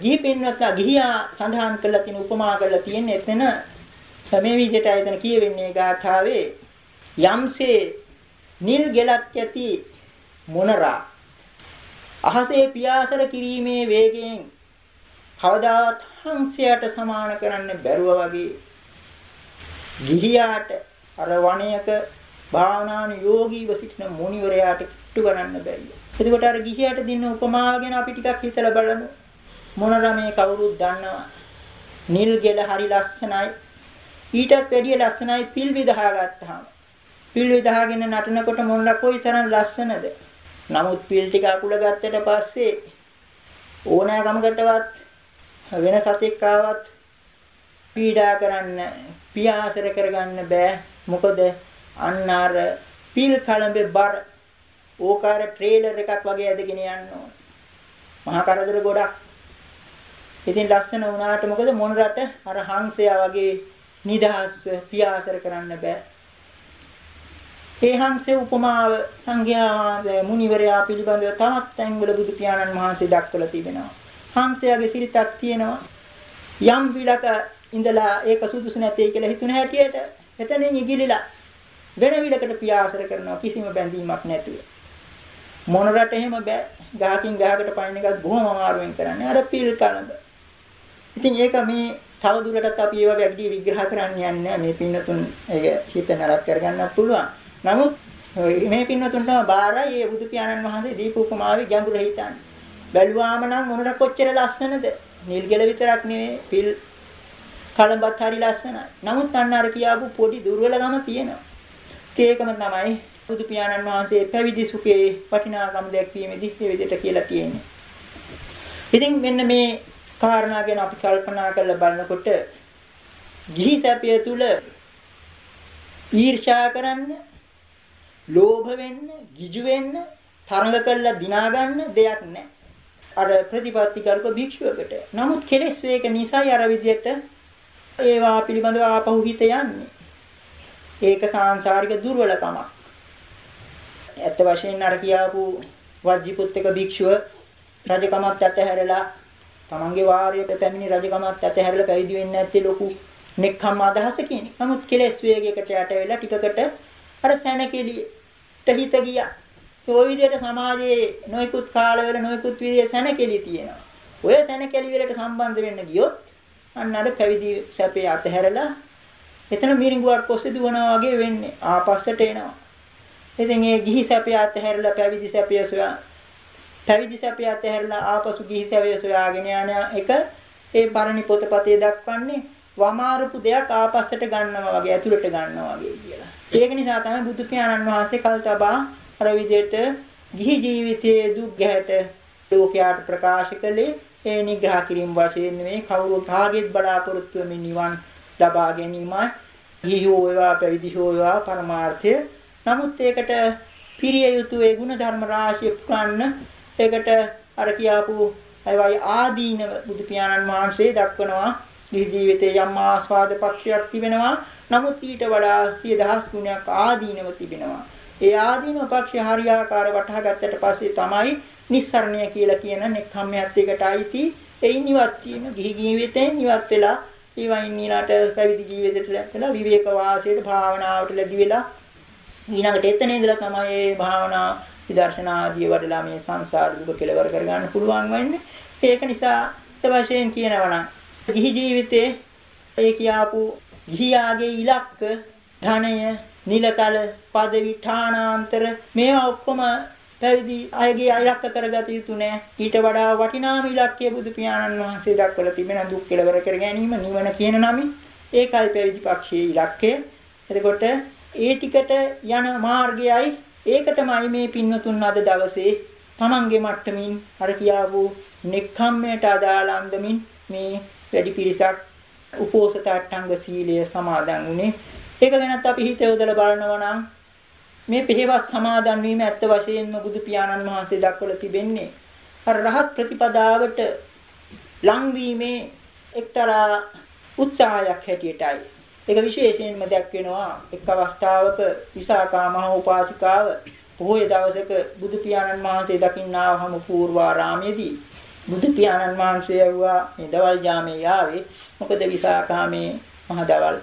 ගිහි පින්වත්තා ගිහියා සඳහන් කරලා තියෙන උපමා කරලා තියෙන්නේ එතන මේ විදිහට එතන කියවෙන්නේ ගාථාවේ යම්සේ නිල් ගෙලක් ඇති මොනරා අහසේ පියාසර කිරීමේ වේගයෙන් කවදාවත් හංසයට සමාන කරන්න බැරුව වගේ ගිහියාට අර වණයක භාවනාන යෝගීව සිටින මුනිවරයාට කිට්ටු කරන්න බැරිය. එතකොට අර ගිහියාට දෙන්න උපමාව ගැන අපි ටිකක් හිතලා බලමු. මොනරමේ කවුරුත් දන්නවා. නිල් ගෙල හරි ලස්සනයි. ඊටත් වැඩිය ලස්සනයි පිල් විදහා ගත්තාම. පිල් විදහාගෙන නටනකොට මොනලා කොයිතරම් ලස්සනද. නමුත් පිල් ටික අකුල ගත්තට පස්සේ ඕනෑකමකටවත් වෙන සතෙක් ආවත් පීඩා කරන්න පියාසර කරගන්න බෑ මොකද අන්න අර පිල් කලඹේ බර ඕකාර ට්‍රේලර් එකක් වගේ ඇදගෙන යන්න ඕන මහා කරදර ගොඩක් ඉතින් ලස්සන වුණාට මොකද මොන රට අර හංසයා වගේ නිදහස්ව පියාසර කරන්න බෑ. ඒ හංසේ උපමාව සංඝයා මුනිවරයා පිළිබඳව තවත් තැන්වල බුදු පියාණන් වහන්සේ දක්වලා තිබෙනවා. හංසයාගේ සිරිතක් තියෙනවා. යම් විලක ඉඳලා ඒක සුදුසු නැtei කියලා හිතුන හැටියට එතනින් ඉගිලිලා වෙන විලකට පියාසර කරනවා කිසිම බැඳීමක් නැතුව. මොන රට එහෙම බෑ. ගහකින් ගහකට පයින් එකත් බොහොම අමාරුවෙන් කරන්නේ. අර පිල් කලඹ. ඉතින් ඒක මේ තව දුරටත් අපි ඒවා වැඩි විග්‍රහ කරන්න යන්නේ මේ පින්නතුන් ඒක හිත නරක කරගන්නත් පුළුවන්. නමුත් මේ පින්නතුන්ටම බාරයි මේ බුදු පියාණන් වහන්සේ දීප උපමාවේ ගැඹුර හිතන්නේ. බැලුවාම නම් මොනට කොච්චර ලස්සනද? නිල් ගෙල විතරක් නෙවෙයි පිල් කලඹත් හරි ලස්සනයි. නමුත් අන්න අර කියාපු පොඩි දුර්වලකම තියෙනවා. ඒකම තමයි බුදු පියාණන් වහන්සේ පැවිදි සුඛයේ වටිනාකම දැක්වීමේදී මේ විදිහට කියලා තියෙන්නේ. ඉතින් මෙන්න මේ කාරණා ගැන අපි කල්පනා කරලා බලනකොට ගිහි සැපය තුල ඊර්ෂ්‍යා කරන්න, ලෝභ වෙන්න, ගිජු වෙන්න, තරඟ කරලා දිනා ගන්න දෙයක් නැහැ. අර ප්‍රතිපත්තිකරක භික්ෂුවකට. නමුත් කෙලෙස් වේක නිසායි අර විදියට ඒවා පිළිබඳව ආපහු හිත යන්නේ. ඒක සාංශාරික දුර්වලකමක්. ඇත්ත වශයෙන්ම අර කියාපු වජ්ජිපුත්තක භික්ෂුව රජකමත් ඇතහැරලා තමන්ගේ වාරයට පැමිණි රජකමත් ඇතහැරලා පැවිදි වෙන්නේ නැත්තේ ලොකු නෙක්ඛම් අදහසකින්. නමුත් කෙලෙස් වේගයකට යට වෙලා ටිකකට අර සැනකෙලියට හිත ගියා. ඒ විදිහට සමාජයේ නොයෙකුත් කාලවල නොයෙකුත් විදිහේ සැනකෙලි තියෙනවා. ඔය සැනකෙලි වලට සම්බන්ධ වෙන්න ගියොත් අන්න අර පැවිදි සැපේ අතහැරලා එතන මිරිඟුවක් ඔස්සේ දුවනවා වගේ වෙන්නේ. ආපස්සට එනවා. ඉතින් ඒ ගිහි සැපේ අතහැරලා පැවිදි සැපේ සොයා පැවිදි සැපය අතහැරලා ආපසු ගිහි සැපය සොයාගෙන යන එක ඒ පරණි පොතපතේ දක්වන්නේ වමාරුපු දෙයක් ආපස්සට ගන්නවා වගේ ඇතුළට ගන්නවා වගේ කියලා. ඒක නිසා තමයි බුදු පියාණන් වහන්සේ කල්තබා අර විදිහට ගිහි ජීවිතයේ දුක් ගැහැට ලෝකයාට ප්‍රකාශ කළේ ඒ නිග්‍රහ කිරීම වශයෙන් නෙවෙයි කවුරු කාගෙත් බලාපොරොත්තු වෙමින් නිවන් ලබා ගැනීමයි ගිහි හෝ වේවා පැවිදි හෝ වේවා පරමාර්ථය. නමුත් ඒකට පිරිය යුතු ඒ ගුණ ධර්ම රාශිය පුරන්න ඒකට අර කියාපු අයවයි ආදීනව බුදු පියාණන් වහන්සේ දක්වනවා. ගිහි ජීවිතයේ යම් ආස්වාද පක්ෂයක් තිබෙනවා. නමුත් ඊට වඩා සිය දහස් ගුණයක් ආදීනව තිබෙනවා. ඒ ආදීනව පක්ෂය හරියාකාර වටහා ගත්තට පස්සේ තමයි නිස්සරණය කියලා කියන නෙක්ඛම්මයත් එකට අයිති. එයින් ඉවත් වීම ගිහි ජීවිතයෙන් ඉවත් වෙලා ඊවයින් ඊළාට පැවිදි ජීවිතයට ලැබලා විවේක වාසයට භාවනාවට ලැබි වෙලා ඊළඟට එතන ඉඳලා තමයි මේ භාවනා විදර්ශනා ආදී වඩලා මේ සංසාර දුක කෙලවර කරගන්න පුළුවන් වෙන්නේ. ඒක නිසා ඒ වශයෙන් කියනවා නම් ගිහි ජීවිතේ ඒ කියාපු ගිහියාගේ ඉලක්ක ධනය, නිලතල, পদවි, ඨානාන්තර මේවා ඔක්කොම පැවිදි අයගේ ඉලක්ක කරගත යුතු නෑ. ඊට වඩා වටිනාම ඉලක්කය බුදු පියාණන් වහන්සේ දක්වලා තිබෙන දුක් කෙලවර කර ගැනීම නිවන කියන නමින් ඒකයි පැවිදි පක්ෂයේ ඉලක්කය. එතකොට ඒ ටිකට යන මාර්ගයයි ඒකටමයි මේ පින්නතුන් අද දවසේ Tamange මට්ටමින් අර කියාවු නෙක්ඛම්මයට අදාළ අන්දමින් මේ වැඩි පිරිසක් උපෝසත අට්ඨංග සීලය සමාදන් වුණේ. ඒක ගැනත් අපි හිත යොදලා බලනවා නම් මේ පෙහෙවස් සමාදන් වීම ඇත්ත වශයෙන්ම බුදු පියාණන් වහන්සේ දක්වලා තිබෙන්නේ අර රහත් ප්‍රතිපදාවට ලංවීමේ එක්තරා උත්සාහයක් හැටියටයි. ඒක විශේෂයෙන්ම දැක්වෙනවා එක් අවස්ථාවක විසාකා මහ උපාසිකාව පොහොය දවසක බුදු පියාණන් වහන්සේ දකින්නාවම පූර්වාරාමයේදී බුදු පියාණන් වහන්සේ ඇහුවා මේ දවල් යාමේ යාවේ මොකද විසාකා මේ මහ දවල්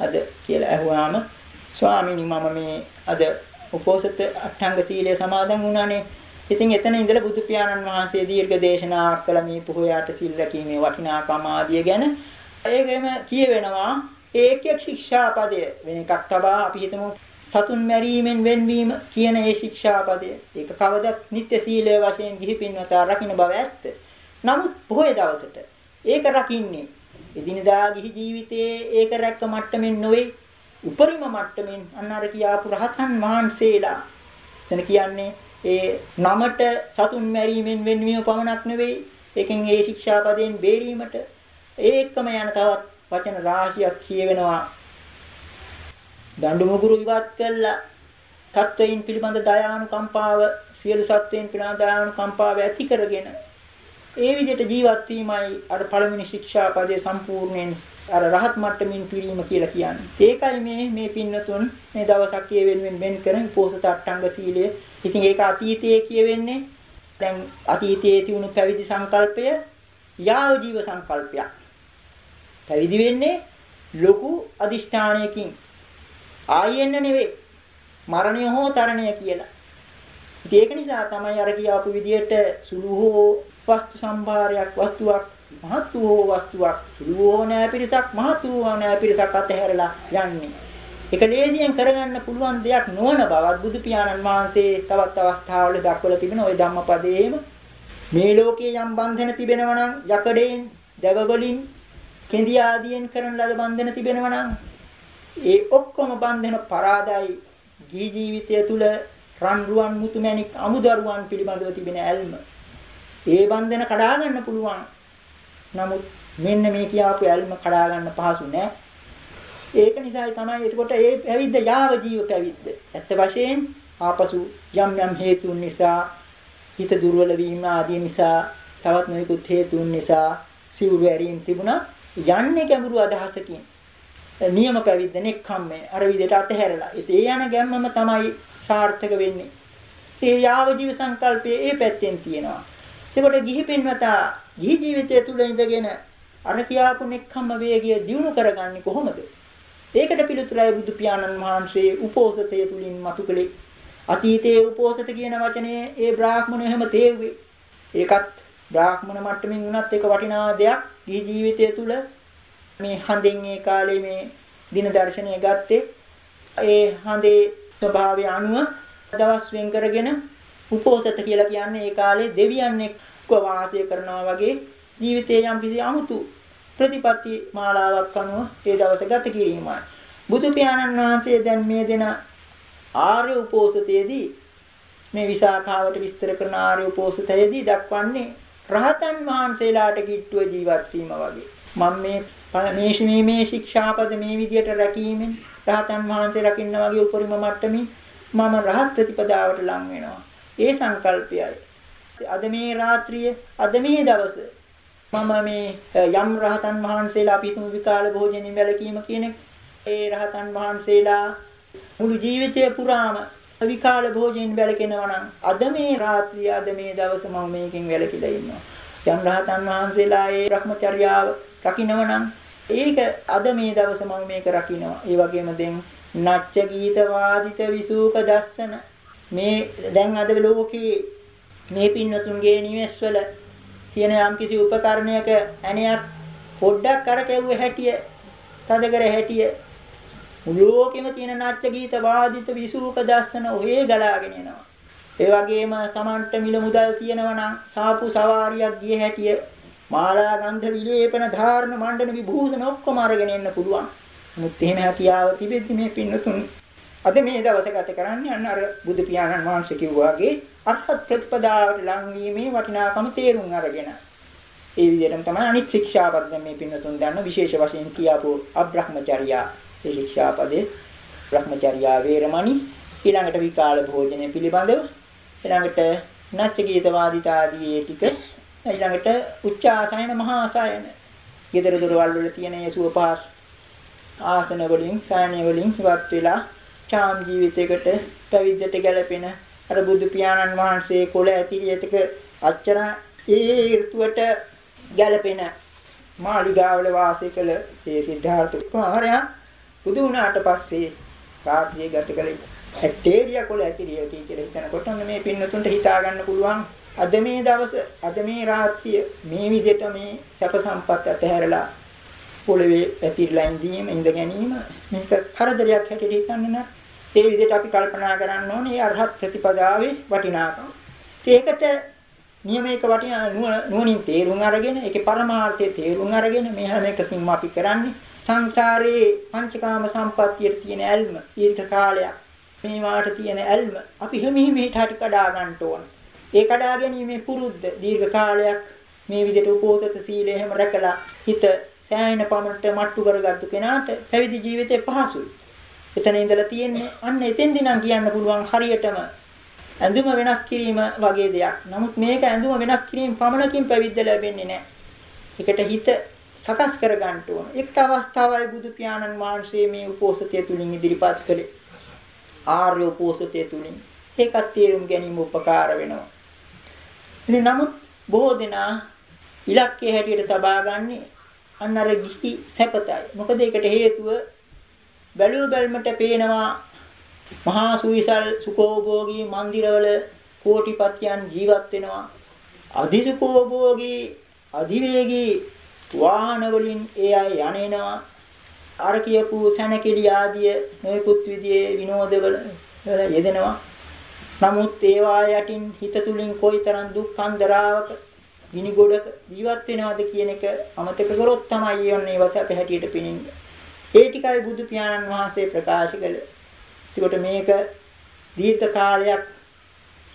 අද? කියලා ඇහුවාම ස්වාමීනි මම මේ අද උපෝසත අට්ඨංග සීලය සමාදන් වුණානේ. ඉතින් එතන ඉඳලා බුදු පියාණන් වහන්සේ දීර්ඝ දේශනාවක් කළ මේ පොහොයාට සිල් රැකීමේ වටිනාකම ආදිය ගැන. ඒකෙම කියවෙනවා ඒකයක් ශික්ෂාපදය. වෙන එකක් තබා අපි හිතමු සතුන් මැරීමෙන් වෙන්වීම කියන ඒ ශික්ෂාපදය. ඒක කවදත් නිත්‍ය සීලය වශයෙන් ගිහි පින්වතා රකින්න බව ඇත්ත. නමුත් පොහොය දවසට ඒක රකින්නේ එදිනදා ගිහි ජීවිතයේ ඒක රැක්ක මට්ටමින් නොවේ. උපරිම මට්ටමින් අන්න අර කියාපු රහතන් වහන්සේලා. එතන කියන්නේ ඒ නමට සතුන් මැරීමෙන් වෙන්වීම පමණක් නෙවෙයි. ඒකෙන් ඒ ශික්ෂාපදයෙන් බේරීමට ඒකම යන තවත් වචන රාශියක් කියවෙනවා දඬු මුගුරු ඉවත් කළා තත්වයින් පිළිබඳ දයානුකම්පාව සියලු සත්වයන් පිළිබඳ දයානුකම්පාව ඇති කරගෙන ඒ විදිහට ජීවත් වීමයි අර පළවෙනි ශික්ෂාපදයේ සම්පූර්ණයෙන් අර රහත් මට්ටමින් පිරීම කියලා කියන්නේ. ඒකයි මේ මේ පින්නතුන් මේ දවසක් කිය වෙනුවෙන් වෙන් කරන පෝසත අට්ටංග සීලය. ඉතින් ඒක අතීතයේ කියවෙන්නේ දැන් අතීතයේ තියුණු පැවිදි සංකල්පය යාව ජීව සංකල්පයක්. පැවිදි වෙන්නේ ලොකු අදිෂ්ඨානයකින් ආයෙන්න නෙවෙයි මරණය හෝ තරණය කියලා. ඉතින් ඒක නිසා තමයි අර කියාපු විදිහට සුළු හෝ වස්තු සම්භාරයක් වස්තුවක් මහත් වූ වස්තුවක් සුළු වූ නෑ පිරිසක් මහත් වූ නෑ පිරිසක් අතහැරලා යන්නේ. ඒක ලේසියෙන් කරගන්න පුළුවන් දෙයක් නොවන බවත් බුදු පියාණන් වහන්සේ තවත් අවස්ථාවල දක්වලා තිබෙන ওই ධම්මපදයේම මේ ලෝකයේ යම් බන්ධන තිබෙනවා නම් යකඩයෙන්, දැව වලින්, කෙඳි ආදියෙන් කරන ලද බන්ධන තිබෙනවා නම් ඒ ඔක්කොම බන්ධන පරාදයි ගී ජීවිතය තුල රන් රුවන් මුතුමැණික් අමුදරුවන් පිළිබඳව තිබෙන ඇල්ම ඒ බන්ධන කඩා ගන්න පුළුවන්. නමුත් මෙන්න මේ කියාපු ඇල්ම කඩා ගන්න පහසු නෑ. ඒක නිසායි තමයි එතකොට ඒ පැවිද්ද යාව ජීව පැවිද්ද. ඇත්ත වශයෙන් ආපසු යම් යම් හේතුන් නිසා හිත දුර්වල වීම ආදී නිසා තවත් නොයෙකුත් හේතුන් නිසා සිවුරු ඇරීම් තිබුණා. යන්නේ ගැඹුරු අදහසකින්. නියම පැවිද්ද නෙක්ඛම්මේ අර විදිහට අතහැරලා. ඒ යන ගැම්මම තමයි සාර්ථක වෙන්නේ. ඒ යාව ජීව සංකල්පයේ ඒ පැත්තෙන් තියෙනවා. එතකොට ගිහි පින්වතා ගිහි ජීවිතය තුල ඉඳගෙන අර කියාපු නෙක්ඛම්ම වේගය දියුණු කරගන්නේ කොහොමද? ඒකට පිළිතුරයි බුදු පියාණන් වහන්සේ උපෝසතය තුලින් මතු කළේ. අතීතයේ උපෝසත කියන වචනේ ඒ බ්‍රාහ්මණය හැම තේරුවේ. ඒකත් බ්‍රාහ්මණ මට්ටමින් වුණත් ඒක වටිනා දෙයක්. ගිහි ජීවිතය තුල මේ හඳෙන් ඒ කාලේ මේ දින දර්ශනය ගත්තේ ඒ හඳේ ස්වභාවය අනුව දවස් වෙන් කරගෙන උපෝසත කියලා කියන්නේ ඒ කාලේ දෙවියන් එක්ක වාසය කරනවා වගේ ජීවිතයේ යම් කිසි 아무තු ප්‍රතිපත්ති මාලාවක් අනුව ඒ දවස ගත කිරීමයි. බුදු පියාණන් වහන්සේ දැන් මේ දෙන ආර්ය උපෝසතයේදී මේ විසාඛාවට විස්තර කරන ආර්ය උපෝසතයේදී දක්වන්නේ රහතන් වහන්සේලාට කිට්ටුව ජීවත් වීම වගේ. මම මේ මේ මේ ශික්ෂාපද මේ විදියට රැකීමෙන් රහතන් වහන්සේ රකින්න වගේ උපරිම මට්ටමින් මම රහත් ප්‍රතිපදාවට ලං වෙනවා. ඒ සංකල්පයයි. අද මේ රාත්‍රිය අද මේ දවස මම මේ යම් රහතන් වහන්සේලා අපි තුමු විකාල භෝජනෙන් වැළකීම කියන ඒ රහතන් වහන්සේලා මුළු ජීවිතය පුරාම විකාල භෝජනෙන් වැළකෙනවා නම් අද මේ රාත්‍රිය අද මේ දවස මම මේකෙන් වැළකීලා ඉන්නවා. යම් රහතන් වහන්සේලා ඒ Brahmacharyaව රකින්නවා නම් ඒක අද මේ දවස මම මේක රකින්නවා. ඒ වගේම දැන් නච්ච ගීත වාදිත විසූක දස්සන මේ දැන් අද ලෝකේ මේ පින්නතුන්ගේ නිවෙස්වල තියෙන යම්කිසි උපකරණයක ඇණයක් පොඩ්ඩක් අර කෙව්වේ හැටිය තද කර හැටිය ලෝකෙම තියෙන නාට්‍ය ගීත වාදිත විසූක දස්සන ඔහේ ගලාගෙන එනවා ඒ වගේම Tamanට මිල මුදල් තියෙනවා නම් සාපු සවාරියක් ගිය හැටිය මාලා ගන්ධ විලේපන ධාරණ මණ්ඩන විභූෂණ ඔක්කොම අරගෙන එන්න පුළුවන්. මුත් එහෙම හැකියාව තිබෙද්දි මේ පින්නතුන් අද මේ දවස ගත කරන්නේ අන්න අර බුදු පියාණන් වහන්සේ කිව්වාගේ අර්ථ ප්‍රතිපදාවට ලංවීමේ වටිනාකම තේරුම් අරගෙන ඒ විදිහටම තමයි අනිත් ශික්ෂාපද මේ පින්නතුන් දන්න විශේෂ වශයෙන් කියාපු අබ්‍රහ්මචර්යා ඒ ශික්ෂාපදේ බ්‍රහ්මචර්යා වේරමණි ඊළඟට විකාල භෝජනය පිළිබඳව ඊළඟට නච්ච ගීත වාදිත ආදී ටික ඊළඟට උච්චාසයන මහාසයන. ගෙදර දොරවල් වල තියෙන ඒ සුවපහස් ආසන වලින් සායනය වලින් ඉවත් වෙලා ඡාම් ජීවිතයකට පැවිද්දට ගැලපෙන අර බුදු පියාණන් වහන්සේ කොළ ඇතිරියතක අච්චර ඒ ඍතුවට ගැලපෙන මාලිගාවල වාසය කළ ඒ සිද්ධාර්ථ කුමාරයා බුදු වුණාට පස්සේ රාත්‍රියේ ගත කළ බැක්ටීරියා කොළ ඇතිරිය කියලා හිතනකොට මේ පින්නතුන්ට හිතා ගන්න පුළුවන් අද මේ දවස අද මේ රාත්‍රිය මේ විදිහට මේ සැප සම්පත් අතහැරලා පොළවේ ඇතිරලා ඉඳීම ඉඳ ගැනීම මේක කරදරයක් හැටියට හිතන්නේ නැහැ. ඒ විදිහට අපි කල්පනා කරන්න ඕනේ අරහත් ප්‍රතිපදාවේ වටිනාකම. ඒකට නියමයක වටිනා නුවණින් තේරුම් අරගෙන ඒකේ පරමාර්ථය තේරුම් අරගෙන මේ හැම එකකින්ම අපි කරන්නේ සංසාරේ පංචකාම සම්පත්තියට තියෙන ඇල්ම දීර්ඝ කාලයක් මේ වාට තියෙන ඇල්ම අපි හිමි හිමිට හටි කඩා ගන්න ඕන. ඒ කඩා ගැනීමේ පුරුද්ද දීර්ඝ කාලයක් මේ විදිහට උපෝසත සීලය එහෙම රැකලා හිත සෑහෙන පමණට මට්ටු කරගත්තු කෙනාට පැවිදි ජීවිතේ පහසුයි. එතන ඉඳලා තියෙන්නේ අන්න එතෙන්දී නම් කියන්න පුළුවන් හරියටම ඇඳුම වෙනස් කිරීම වගේ දෙයක්. නමුත් මේක ඇඳුම වෙනස් කිරීම පමණකින් පැවිද්ද ලැබෙන්නේ නැහැ. ඒකට හිත සකස් කර ගන්න ඕන. එක්ට අවස්ථාවයි බුදු පියාණන් වහන්සේ මේ උපෝසතය තුලින් ඉදිරිපත් කළේ. ආර්ය උපෝසතය තුලින්. ඒකත් තේරුම් ගැනීම උපකාර වෙනවා. ඉතින් නමුත් බොහෝ දෙනා ඉලක්කයේ හැටියට තබා ගන්නේ අන්න අර ගිහි සැපතයි. මොකද ඒකට හේතුව බැලුව බැලමට පේනවා මහා සුවිසල් සුකෝභෝගී මන්දිරවල කෝටිපතියන් ජීවත් වෙනවා. අධිසුකෝභෝගී අධිවේගී වාහන වලින් ඒ අය යන්නේනවා. අර කියපු සැනකෙලි ආදිය නොයෙකුත් විදිහේ විනෝදවල යෙදෙනවා. නමුත් ඒවා යටින් හිත තුලින් කොයිතරම් දුක් කන්දරාවක ගිනි ගොඩක ජීවත් වෙනවද කියන එක අමතක කරොත් තමයි යන්නේ වසප හැටියට පිනින්නේ. ඒ ටිකයි බුදු පියාණන් වහන්සේ ප්‍රකාශ කළේ. ඒකට මේක දීර්ඝ කාලයක්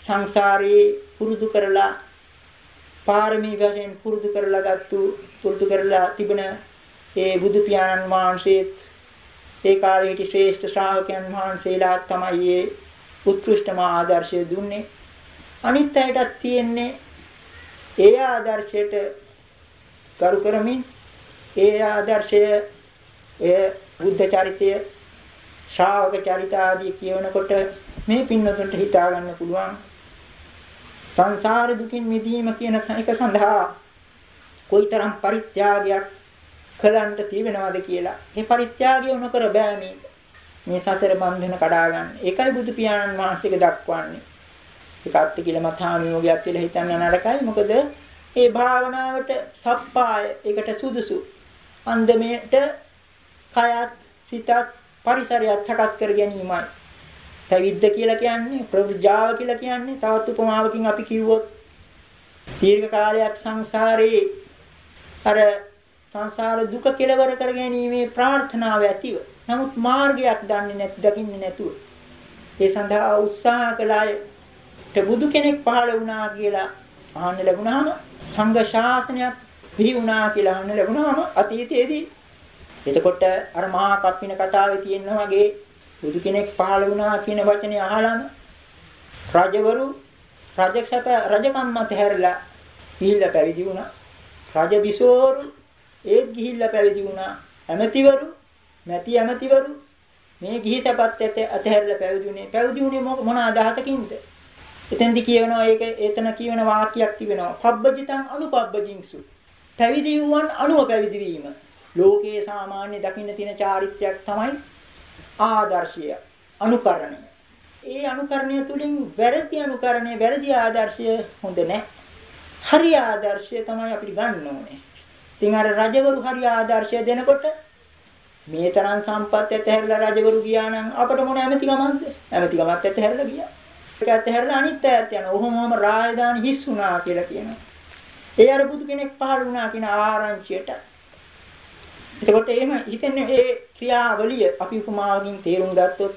සංසාරේ පුරුදු කරලා පාරමී වශයෙන් පුරුදු කරලා ගත්තු පුරුදු කරලා තිබෙන ඒ බුදු පියාණන් වහන්සේත් ඒ කාලේ හිටි ශ්‍රේෂ්ඨ ශ්‍රාවකයන් වහන්සේලා තමයි ඒ උත්කෘෂ්ඨම ආදර්ශය දුන්නේ. අනිත් අයටත් තියෙන්නේ ඒ ආදර්ශයට කරු කරමින් ඒ ආදර්ශය ඒ බුද්ධ චරිතය ශ්‍රාවක චරිත ආදී කියවනකොට මේ පින්නතුන්ට හිතා ගන්න පුළුවන්. සංසාර දුකින් මිදීම කියන එක සඳහා කොයිතරම් පරිත්‍යාගයක් කලන්ට තියෙනවද කියලා. මේ පරිත්‍යාගය නොකර බෑ මේ මේ සසර බන්ධන කඩා ගන්න. ඒකයි බුදු පියාණන් වහන්සේක දක්වන්නේ. ඒකත් කියලා මථාමියෝගයක් කියලා හිතන්න නරකයි. මොකද ඒ භාවනාවට සප්පාය ඒකට සුදුසු අන්දමේට කයත් සිතත් පරිසරයත් සකස් කර ගැනීමයි. පැවිද්ද කියලා කියන්නේ ප්‍රවෘජාව කියලා කියන්නේ තවත් උපමාවකින් අපි කිව්වොත් දීර්ඝ කාලයක් සංසාරේ අර සංසාර දුක කෙලවර කර ගැනීමේ ප්‍රාර්ථනාව ඇතිව. නමුත් මාර්ගයක් දන්නේ නැති දකින්නේ නැතුව. ඒ සඳහා උත්සාහ කළායට බුදු කෙනෙක් පහළ වුණා කියලා අහන්න ලැබුණාම සංඝ ශාසනයක් පිහි වුණා කියලා අහන්න ලැබුණාම අතීතයේදී එතකොට අර මහා කප්පින කතාවේ තියෙනා වගේ බුදු කෙනෙක් පහළ වුණා කියන වචනේ අහලම රජවරු රජසප රජකම් මත හැරලා ගිහිල්ලා පැවිදි වුණා. රජ බිසෝරු ඒත් ගිහිල්ලා පැවිදි වුණා. ඇමතිවරු, මැති ඇමතිවරු මේ ගිහි සපත් ඇත අතහැරලා පැවිදි වුණේ. පැවිදි වුණේ මොන අදහසකින්ද? එතෙන්දි කියනවා ඒක එතන කියවන වාක්‍යයක් තිබෙනවා. පබ්බජිතං අනුපබ්බජින්සු. පැවිදි වුවන් අනුව පැවිදි වීම. ලෝකයේ සාමාන්‍ය දකින්න තියෙන චාරිත්‍රයක් තමයි ආදර්ශය අනුකරණය. ඒ අනුකරණය තුලින් වැරදි අනුකරණය වැරදි ආදර්ශය හොඳ නැහැ. හරි ආදර්ශය තමයි අපිට ගන්න ඕනේ. ඉතින් අර රජවරු හරි ආදර්ශය දෙනකොට මේ තරම් සම්පත් ඇතහැරලා රජවරු ගියා නම් අපට මොන ඇමතිකමක්ද? ඇමතිකමත් ඇතහැරලා ගියා. ඒක ඇතහැරලා අනිත් අයත් යනවා. ඔහොමම රාජධානි හිස් වුණා කියලා කියනවා. ඒ අර බුදු කෙනෙක් පහළ වුණා කියන ආරංචියට එතකොට එහෙම හිතන්නේ ඒ ක්‍රියාවලිය අපි උපමාවකින් තේරුම් ගත්තොත්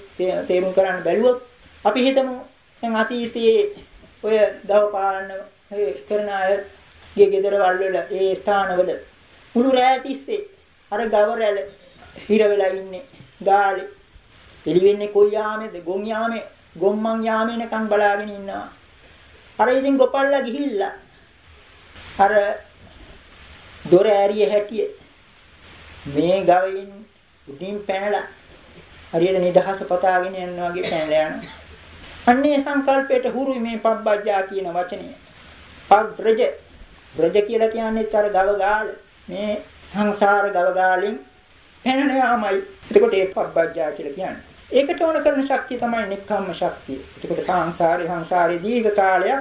තේරුම් කරන්න බැලුවොත් අපි හිතමු දැන් අතීතයේ ඔය දව පාලන කරන අයගේ ගෙදරවල් වල ඒ ස්ථානවල මුළු රැය තිස්සේ අර ගව රැළ හිර වෙලා ඉන්නේ. ගාලේ. එළි වෙන්නේ කොයි යාමේද? ගොන් යාමේ ගොම්මන් යාමේ නකන් බලාගෙන ඉන්නවා. අර ඉතින් ගොපල්ලා ගිහිල්ලා අර දොර ඇරිය හැටියේ මේ ගවයින් උඩින් පැනලා හරියට නිදහස පතාගෙන යනවා වගේ පැනලා යනවා. අන්නේ සංකල්පයට හුරුයි මේ පබ්බජ්ජා කියන වචනය. පබ්‍රජ බ්‍රජ කියලා කියන්නේ අර ගව ගාල මේ සංසාර ගව ගාලෙන් පැනන යාමයි. එතකොට ඒ පබ්බජ්ජා කියලා කියන්නේ. ඒකට ඕන කරන ශක්තිය තමයි නික්කම්ම ශක්තිය. ඒකට සංසාරේ සංසාරේ දීර්ඝ කාලයක්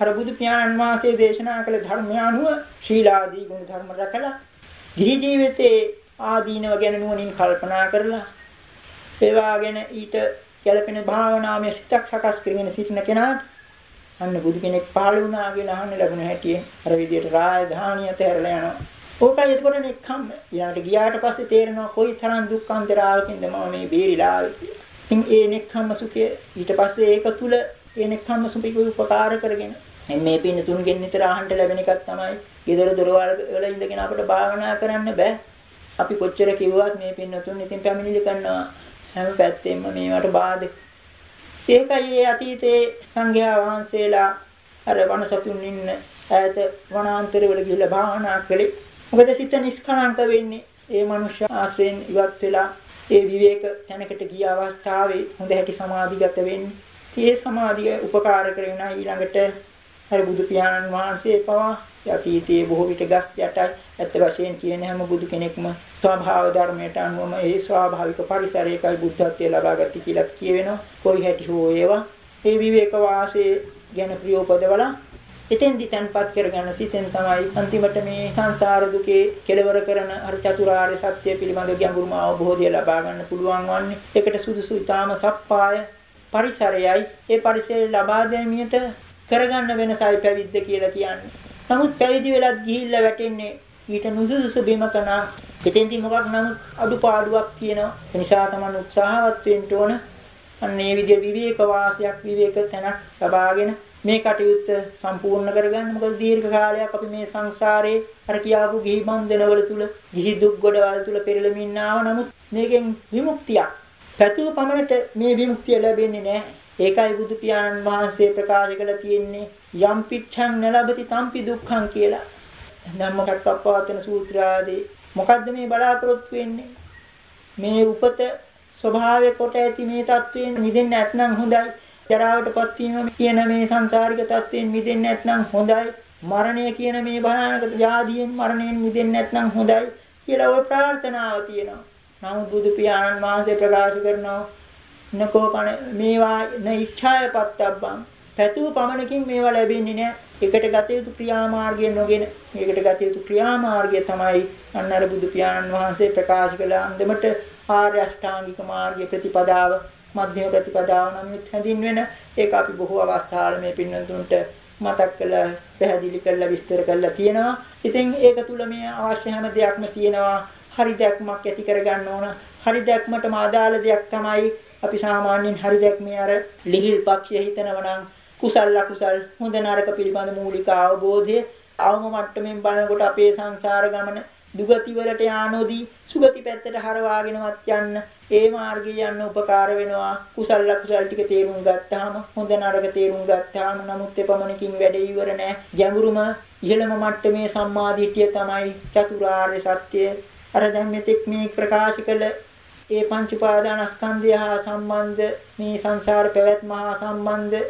අර බුදු පියාණන් වහන්සේ දේශනා කළ ධර්මය අනුව ශීලාදී ගුණ ධර්ම රැකලා ගිහි ජීවිතේ ආදීනව ගැන නුවණින් කල්පනා කරලා ඒවා ගැන ඊට ගැළපෙන භාවනාමය සිතක් සකස් කරගෙන සිටින කෙනාට අන්න බුදු කෙනෙක් පහළ වුණා කියලා අහන්න ලැබුණ හැටි අර විදියට රාජධානිය තැරලා යනවා. ඕකයි එතකොට නෙක්ඛම් ඊළඟට ගියාට පස්සේ තේරෙනවා කොයි තරම් දුක්ඛන්තරාවකින්ද මම මේ බේරිලා ආවේ කියලා. ඉතින් ඒ නෙක්ඛම්ම සුඛය ඊට පස්සේ ඒක තුල ඒ නෙක්ඛම්ම සුඛික උපකාර කරගෙන මේ පින්න තුන්ගෙන් නිතර අහන්න ලැබෙන එකක් තමයි. ගෙදර දොරවල් වල ඉඳගෙන අපිට භාවනා කරන්න බෑ. අපි කොච්චර කිව්වත් මේ පින්න තුන් ඉතින් පැමිණිලි කරනවා හැම පැත්තෙම මේවට බාධක ඒකයි ඒ අතීතයේ සංඝයා වහන්සේලා අර වනසතුන් ඉන්න ඈත වනාන්තරවල ගිහිල්ලා භාවනා කළේ. මොකද සිත නිස්කලංක වෙන්නේ. ඒ මනුෂ්‍ය ආශ්‍රයෙන් ඉවත් වෙලා ඒ විවේක තැනකට ගිය අවස්ථාවේ හොඳ හැටි සමාධිගත වෙන්නේ. ඒ සමාධිය උපකාර කරගෙන ඊළඟට අර බුදු පියාණන් වහන්සේ පවා යතීතයේ බොහෝ විට ගස් යටයි ඇත්ත වශයෙන් කියන හැම බුදු කෙනෙක්ම ස්වභාව ධර්මයට අනුවම ඒ ස්වාභාවික පරිසරයකයි බුද්ධත්වයේ ලබාගatti කියලා කියවෙනවා. කොයි හැටි හෝ ඒවා ඒ විවේක වාසයේ ගැන ප්‍රියෝපදවල එතෙන්දි තන්පත් කරගන්න සිතෙන් තමයි අන්තිමට මේ සංසාර දුකේ කෙලවර කරන අර චතුරාර්ය සත්‍ය පිළිබඳ ගැඹුරුම අවබෝධය ලබා ගන්න පුළුවන් වන්නේ. ඒකට සුදුසු ඊටාම සප්පාය පරිසරයයි ඒ පරිසරය ලබා ගැනීමට කරගන්න වෙනසයි පැවිද්ද කියලා කියන්නේ. නමුත් පැවිදි වෙලත් ගිහිල්ලා වැටෙන්නේ ඊට නුසුසුසු බිමක නම් එතෙන්දි මොකක් නමුත් අඩුපාඩුවක් තියෙනවා. ඒ නිසා තමයි උත්සාහවත් වෙන්න ඕන. අන්න ඒ විදිහ විවේක වාසයක් විවේක තැනක් ලබාගෙන මේ කටයුත්ත සම්පූර්ණ කරගන්න. මොකද දීර්ඝ කාලයක් අපි මේ සංසාරේ අර කියාපු ගිහි බන්ධනවල තුල, ගිහි දුක් ගොඩවල් තුල පෙරළමින් ආව. නමුත් මේකෙන් විමුක්තියක් පැතුව පමණට මේ විමුක්තිය ලැබෙන්නේ නැහැ. ඒකයි බුදු පියාණන් වහන්සේ ප්‍රකාශ කළ තියෙන්නේ යම් පිච්ඡං නලබති තම්පි දුක්ඛං කියලා. ධම්මචක්කප්පවත්තන සූත්‍ර ආදී මොකද්ද මේ බලාපොරොත්තු වෙන්නේ? මේ උපත ස්වභාවය කොට ඇති මේ தත්වයෙන් මිදෙන්න නැත්නම් හොඳයි. ජරාවටපත් වීම කියන මේ සංසාරික தත්වයෙන් මිදෙන්න නැත්නම් හොඳයි. මරණය කියන මේ භයානක ව්‍යාධියෙන් මරණයෙන් මිදෙන්න නැත්නම් හොඳයි කියලා ওই ප්‍රාර්ථනාව තියෙනවා. නමුත් බුදු පියාණන් වහන්සේ ප්‍රකාශ කරනවා නකෝපණ මේවා න ඉච්ඡාය පත්තබ්බං පැතුව පමණකින් මේවා ලැබෙන්නේ නැහැ එකට ගත යුතු ක්‍රියාමාර්ගය නොගෙන මේකට ගත යුතු ක්‍රියාමාර්ගය තමයි අන්නර බුදු පියාණන් වහන්සේ ප්‍රකාශ කළ අන්දමට ආර්ය අෂ්ටාංගික මාර්ගය ප්‍රතිපදාව මධ්‍යම ප්‍රතිපදාව නම් හැඳින්වෙන ඒක අපි බොහෝ අවස්ථාවල මේ පින්නතුන්ට මතක් කළා පැහැදිලි කරලා විස්තර කරලා තියෙනවා. ඉතින් ඒක තුල මේ අවශ්‍ය හැම දෙයක්ම තියෙනවා. හරි දැක්මක් ඇති කරගන්න ඕන. හරි දැක්මටම අදාළ දෙයක් තමයි අපි සාමාන්‍යයෙන් හරි දැක්මේ අර ලිහිල් පක්ෂය හිතනවා නම් කුසල අකුසල් හොඳ නරක පිළිබඳ මූලික අවබෝධය අවම මට්ටමින් බලනකොට අපේ සංසාර ගමන දුගති වලට යානෝදී සුගති පැත්තට හරවාගෙනවත් යන්න ඒ මාර්ගය යන්න උපකාර වෙනවා. කුසල අකුසල් ටික තේරුම් ගත්තාම හොඳ නරක තේරුම් ගත්තාම නමුත් එපමණකින් වැඩ ඉවර නෑ ගැඹුරුම ඉහළම මට්ටමේ සම්මාදිටිය තමයි චතුරාර්ය සත්‍ය අර දැන් මෙතෙක් මේ ප්‍රකාශ කළ ඒ පංච උපාදානස්කන්ධය හා සම්බන්ධ මේ සංසාර පැවැත්ම හා සම්බන්ධ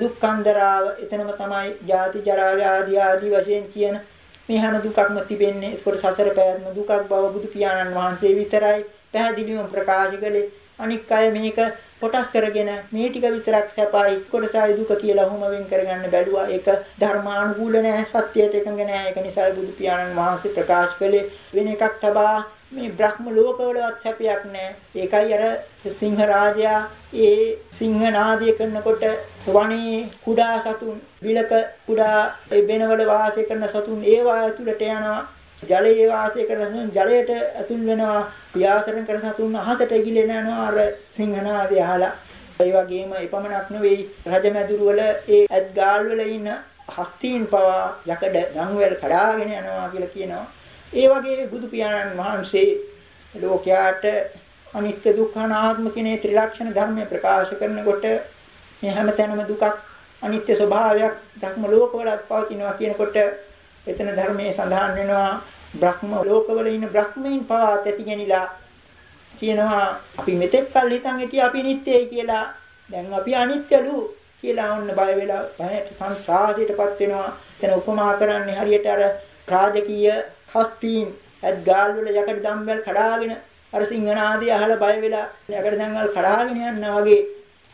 දුක්ඛන්දරාව එතනම තමයි ජාති ජරා ව්‍යාධි ආදී වශයෙන් කියන මේ හැම දුකක්ම තිබෙන්නේ. ඒකට සසර පැවැත්ම දුකක් බව බුදු පියාණන් වහන්සේ විතරයි පැහැදිලිවම ප්‍රකාශ කළේ. අනික් අය මේක කොටස් කරගෙන මේ ටික විතරක් සැපයි කොටසයි දුක කියලා ඔහොම වෙන් කරගන්න බැලුවා. ඒක ධර්මානුකූල නෑ සත්‍යයට එකඟ නෑ. ඒක නිසා බුදු පියාණන් වහන්සේ ප්‍රකාශ කළේ. වෙන එකක් තබා මේ බ්‍රහ්ම ලෝකවලවත් සැපයක් නැහැ. ඒකයි අර සිංහ රාජයා ඒ සිංහ නාදය කරනකොට වනේ කුඩා සතුන් විලක කුඩා ඒ බෙනවල වාසය කරන සතුන් ඒවා ඇතුළට යනවා. ජලයේ වාසය කරන සතුන් ජලයට ඇතුල් වෙනවා. පියාසරණ කරන සතුන් අහසට ගිලෙන යනවා අර සිංහ නාදය අහලා. ඒ වගේම එපමණක් නෙවෙයි රජමැදුරු වල ඒ ඇත් ගාල් වල ඉන්න හස්තීන් පවා යකඩ ගම්වැල් කඩාගෙන යනවා කියලා කියනවා. ඒ වගේ බුදු පියාණන් වහන්සේ ලෝකයාට අනිත්‍ය දුක්ඛ අනාත්ම කියන ත්‍රිලක්ෂණ ධර්මය ප්‍රකාශ කරනකොට මේ හැමතැනම දුකක් අනිත්‍ය ස්වභාවයක් ධර්ම ලෝකවලත් පවතිනවා කියනකොට එතන ධර්මයේ සඳහන් වෙනවා බ්‍රහ්ම ලෝකවල ඉන්න බ්‍රහ්මීන් පවා තැතිගෙනිලා කියනවා අපි මෙතෙක් කල් හිතන් හිටියේ අපි නිට්ටයයි කියලා. දැන් අපි අනිත්‍යලු කියලා ඔන්න බය වෙලා බයට සංසාරයටපත් වෙනවා. එතන උපමා කරන්නේ හරියට අර රාජකීය හස්තීන් ඇත් ගාල් වල යකඩ දම්වැල් කඩාගෙන අර සිංහනාදී අහලා බය වෙලා යකඩ දඟල් කඩාගෙන යනවා වගේ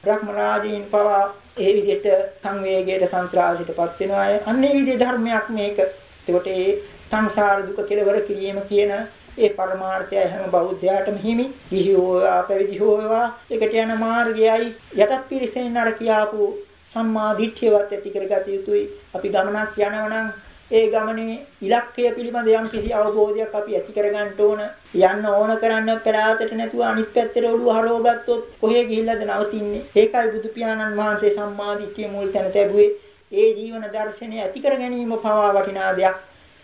බ්‍රහ්ම රාජීන් පවා ඒ විදිහට සංවේගයට සන්ත්‍රාසයටපත් වෙනවා අය. අන්නේ විදිහේ ධර්මයක් මේක. එතකොට ඒ සංසාර දුක කෙලවර කිරීම කියන ඒ පරමාර්ථය හැම බෞද්ධයාටම හිමි. ගිහි හෝවා පැවිදි හෝවා එකට යන මාර්ගයයි යටත් පිරිසෙන් අර කියාපු සම්මා දිට්ඨියවත් ඇති කරගත යුතුයි. අපි ගමනක් යනවා නම් ඒ ගමනේ ඉලක්කය පිළිබඳ යම් කිසි අවබෝධයක් අපි ඇති කරගන්න ඕන. යන්න ඕන කරන්න පෙරාතට නැතුව අනිත් පැත්තට ඔළුව හරවගත්තොත් කොහේ ගිහිල්ලාද නවතින්නේ? ඒකයි බුදු පියාණන් වහන්සේ සම්මාදිට්ඨිය මුල් තැන තැබුවේ. ඒ ජීවන දර්ශනය ඇති කර ගැනීම පවා වටිනා දෙයක්.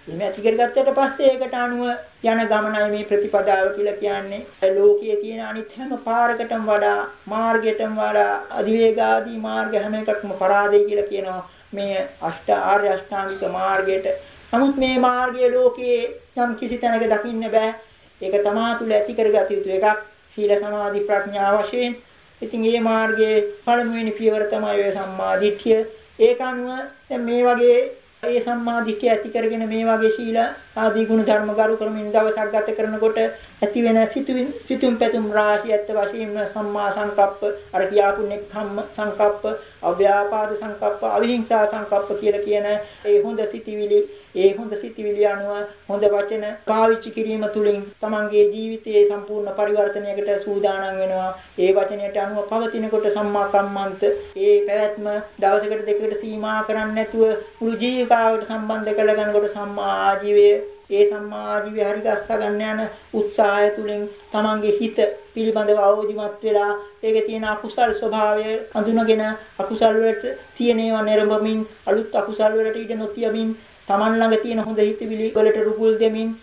මේ ඇති කරගත්තට පස්සේ ඒකට අනුව යන ගමනයි මේ ප්‍රතිපදාව කියලා කියන්නේ. ලෝකයේ තියෙන අනිත් හැම පාරකටම වඩා මාර්ගයටම වඩා අධිවේග ආදී මාර්ග හැම එකක්ම පරාදේ කියලා කියනවා. මේ අෂ්ට ආර්ය අෂ්ටාංගික මාර්ගයට. නමුත් මේ මාර්ගයේ ලෝකයේ යම් කිසි තැනක දකින්න බෑ. ඒක තමා තුළ ඇති කරගත යුතු එකක්. සීල සමාධි ප්‍රඥා වශයෙන්. ඉතින් මේ මාර්ගයේ පළමුවෙනි පියවර තමයි ඔය සම්මා දිට්ඨිය. ඒක අනුව දැන් මේ වගේ ඒ සම්මා දිට්ඨිය ඇති කරගෙන මේ වගේ ශීල ආදී ගුණ ධර්ම ගරු කරමින් දවසක් ගත කරනකොට ඇති වෙන සිතුවින් සිතුම් පැතුම් රාශිය ඇත්ත වශයෙන්ම සම්මා සංකප්ප අර කියාපු නෙක්ඛම්ම සංකප්ප අව්‍යාපාද සංකප්ප අවිහිංසා සංකප්ප කියලා කියන ඒ හොඳ සිතිවිලි ඒ හොඳ සිතිවිලි අනුව හොඳ වචන පාවිච්චි කිරීම තුළින් තමන්ගේ ජීවිතයේ සම්පූර්ණ පරිවර්තනයකට සූදානම් වෙනවා. ඒ වචනයට අනුව පවතිනකොට සම්මා කම්මන්ත. ඒ පැවැත්ම දවසකට දෙකකට සීමා කරන්නේ නැතුව මුළු ජීවිතාවට සම්බන්ධ කරගන්නකොට සම්මා ආජීවය ඒ සම්මා ආජීවය හරි ගස්සා ගන්න යන උත්සාහය තුළින් තමන්ගේ හිත පිළිබඳව අවදිමත් වෙලා ඒකේ තියෙන අකුසල් ස්වභාවය හඳුනගෙන අකුසල් වලට තියෙන ඒවා නිරඹමින් අලුත් අකුසල් වලට ඉඩ නොතියමින් තමන් ළඟ තියෙන හොඳ හිතවිලි වලට රුකුල් දෙමින්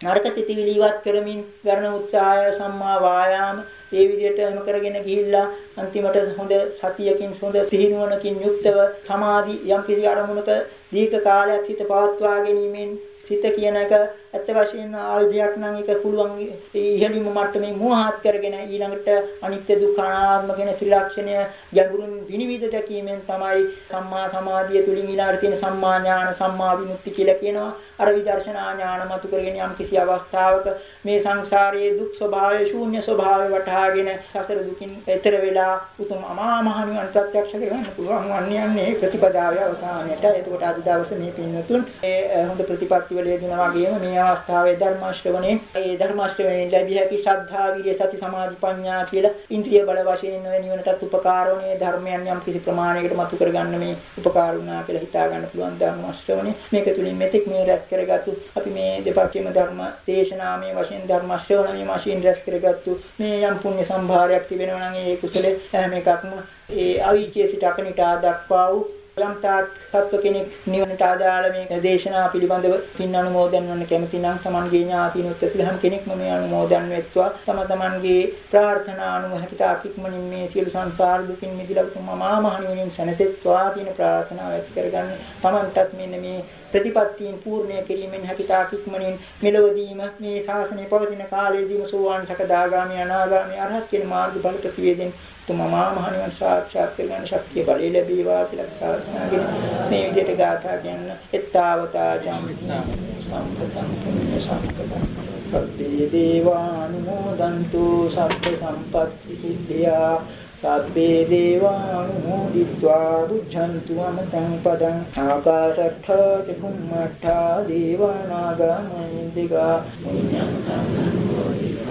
නරක සිතිවිලි ඉවත් කරමින් ගන්න උත්සාහය සම්මා වායාම ඒ විදිහට එම කරගෙන ගිහිල්ලා අන්තිමට හොඳ සතියකින් හොඳ සිහිනුවණකින් යුක්තව සමාධි යම්කිසි අරමුණක දීර්ඝ කාලයක් සිත පවත්වා ගැනීමෙන් සිත කියන එක ඇත්ත වශයෙන්ම ආයුධයක් නම් ඒක පුළුවන් ඉහළින්ම මට්ටමේ මෝහාත් කරගෙන ඊළඟට අනිත්‍ය දුක්ඛ අනාත්ම කියන ත්‍රිලක්ෂණය ගැඹුරින් විනිවිද දැකීමෙන් තමයි සම්මා සමාධිය තුලින් ඊළඟට තියෙන සම්මා ඥාන සම්මා විමුක්ති කියලා කියනවා. අර විදර්ශනා ඥාන මතු කරගෙන යම් කිසි අවස්ථාවක මේ සංසාරයේ දුක් ස්වභාවය ශූන්‍ය ස්වභාවය වටහාගෙන සසර දුකින් එතර වෙලා උතුම් අමා මහ නිවන් ප්‍රත්‍යක්ෂ කරගන්න පුළුවන්. වන්නේ ප්‍රතිපදාවේ අවසානයට. එතකොට අද දවසේ මේ පින්වතුන් ඒ හොඳ ප්‍රතිපත්ති වල යෙදුනා වගේම මේ අවස්ථාවේ ධර්ම ශ්‍රවණේ ඒ ධර්ම ශ්‍රවණයෙන් ලැබිය හැකි ශ්‍රද්ධා විරිය සති සමාධි ප්‍රඥා කියලා ඉන්ද්‍රිය බල වශයෙන් ඔය නිවනටත් උපකාර වුණේ ධර්මයන් යම් කිසි ප්‍රමාණයකට මතු කරගන්න මේ උපකාර වුණා කියලා හිතා ගන්න පුළුවන් ධර්ම ශ්‍රවණේ මේක තුලින් මෙතෙක් මේ රැස් කරගත්තු අපි මේ දෙපැත්තේම ධර්ම දේශනාමය වශයෙන් ධර්ම ශ්‍රවණමය වශයෙන් රැස් කරගත්තු මේ යම් පුණ්‍ය සම්භාරයක් තිබෙනවා නම් ඒ කුසල හැම එකක්ම ඒ අවීචයේ සිට අකනිටා දක්වා වූ යම් තාක් සත්ව කෙනෙක් නිවනට අදාළ මේ දේශනා පිළිබඳව පින් අනුමෝදන් වන්න කැමති නම් Tamanගේ ඥාතිනුත් ඇතුළේ හැම කෙනෙක්ම මේ අනුමෝදන් වෙත්වා. තම තමන්ගේ ප්‍රාර්ථනා අනුව හැකිතාක් ඉක්මනින් මේ සියලු සංසාර දුකින් මිදලා උතුම් මහා මහණියන් සැනසෙත්වා කියන ප්‍රාර්ථනාව ඇති කරගන්න Tamanටත් මෙන්න මේ ප්‍රතිපත්තීන් පූර්ණය කිරීමෙන් හැකිතාක් ඉක්මනින් මෙලොවදීම මේ ශාසනය පවතින කාලයේදීම සෝවාන් සකදාගාමී අනාගාමී අරහත් කියන මාර්ග බල ප්‍රතිවේදෙන් තුමමා මහ නිවන් සාක්ෂාත් කරගන්න ශක්තිය බලය ලැබේවා කියලා ප්‍රාර්ථනා කරගෙන මේ විදිහට ගාථා කියන්න එත්තාවතා ජම්මිනා සම්පතං පුඤ්ඤ සම්පතං සබ්බේ දේවානුමෝදන්තු සබ්බ සම්පත්ති සිද්ධියා. සබ්බේ දේවානුමෝදිත්වා බුද්ධන්තු අමතං පදං. ආකාශට්ඨා ච බුම්මට්ඨා දේවානාගමනින්දිකා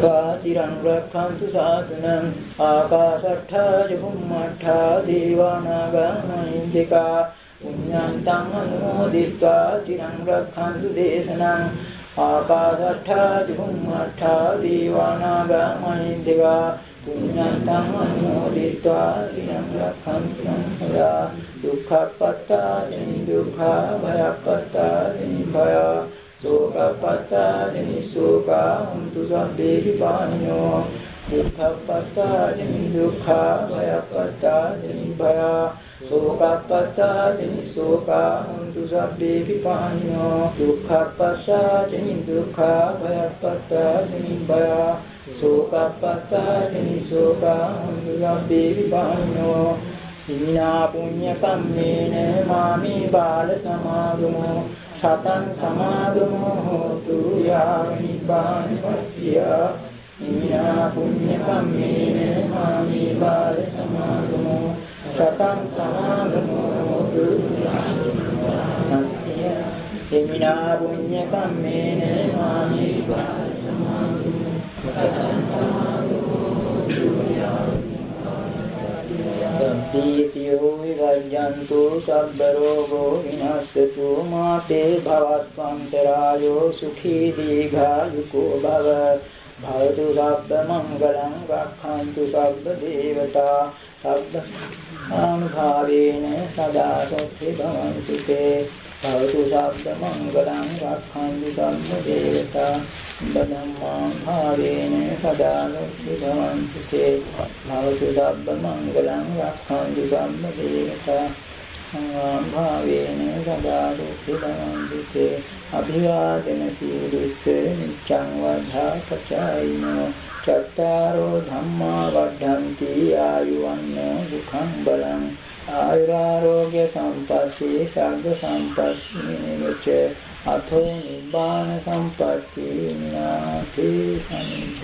කාතිරං රක්ඛන්තු සාසනං. ආකාශට්ඨා ච බුම්මට්ඨා දේවානාගමනින්දිකා පුඤ්ඤන්තං අනුමෝදිත්වා චිරං රක්ඛන්තු දේශනං. ආකාශට්ඨා ච බුම්මට්ඨා දේවානාගමනින්දිකා පුඤ්ඤන්තං අනුමෝදිत्वा චිරං රක්ඛන්තු සංඝයා දුක්ඛපත්තානි දුක්ඛ භයපත්තානි භය සෝකපත්තානි සෝකා හුන්තු සබ්බේ විපානිනෝ දුක්ඛපත්තානි දුක්ඛ භයපත්තානි භය සෝකපත්තානි සෝකා හුන්තු සබ්බේ විපානිනෝ දුක්ඛපත්තානි දුක්ඛ භයපත්තානි භය සෝකප්පත්තානි සෝකාංගම්බේ විපාණෝ හිමිනා පුඤ්ඤ කම්මේන මාමි බාල සමාගමෝ. සතං සමාගමෝ හෝතු යාව නිබ්බානපත්තිය ඉමිනා පුඤ්ඤ කම්මේන මාමි බාල සමාගමෝ. සතං සමාගමෝ ඉමිනා පුඤ්ඤ කම්මේන මාමි බාල සම්පීතියෝ විරජ්‍යන්තු සබ්බ රෝගෝ විනස්සතු මාතේ භවත්වන්තරායෝ සුඛී දීඝායුකෝ භව. භවතු සබ්බ මංගලං රක්ඛන්තු සබ්බ දේවතා. සබ්බ ආනුභාවේන සදා සොත්ති භවන්තු තේ භවතු සබ්බ මංගලං රක්ඛන්තු සබ්බ දේවතා බදම්මා භාවේන සදා සොත්ති භවන්තු තේ භවතු සබ්බ මංගලං රක්ඛන්තු සබ්බ දේවතා භාවේන සදා සොත්ති භවන්තු තේ අභිවාදන සීලස්ස නිච්ඡං වද්ධා පචායිනෝ චත්තාරෝ ධම්මා වඩ්ඩಂತಿ ආයුවන්න සුඛං බලං ආයුරාෝග්‍ය සම්පatti සග්ග සම්පatti නිමිච්ච අතෝ නිබ්බාන සම්පatti නාති සමිච්ඡ.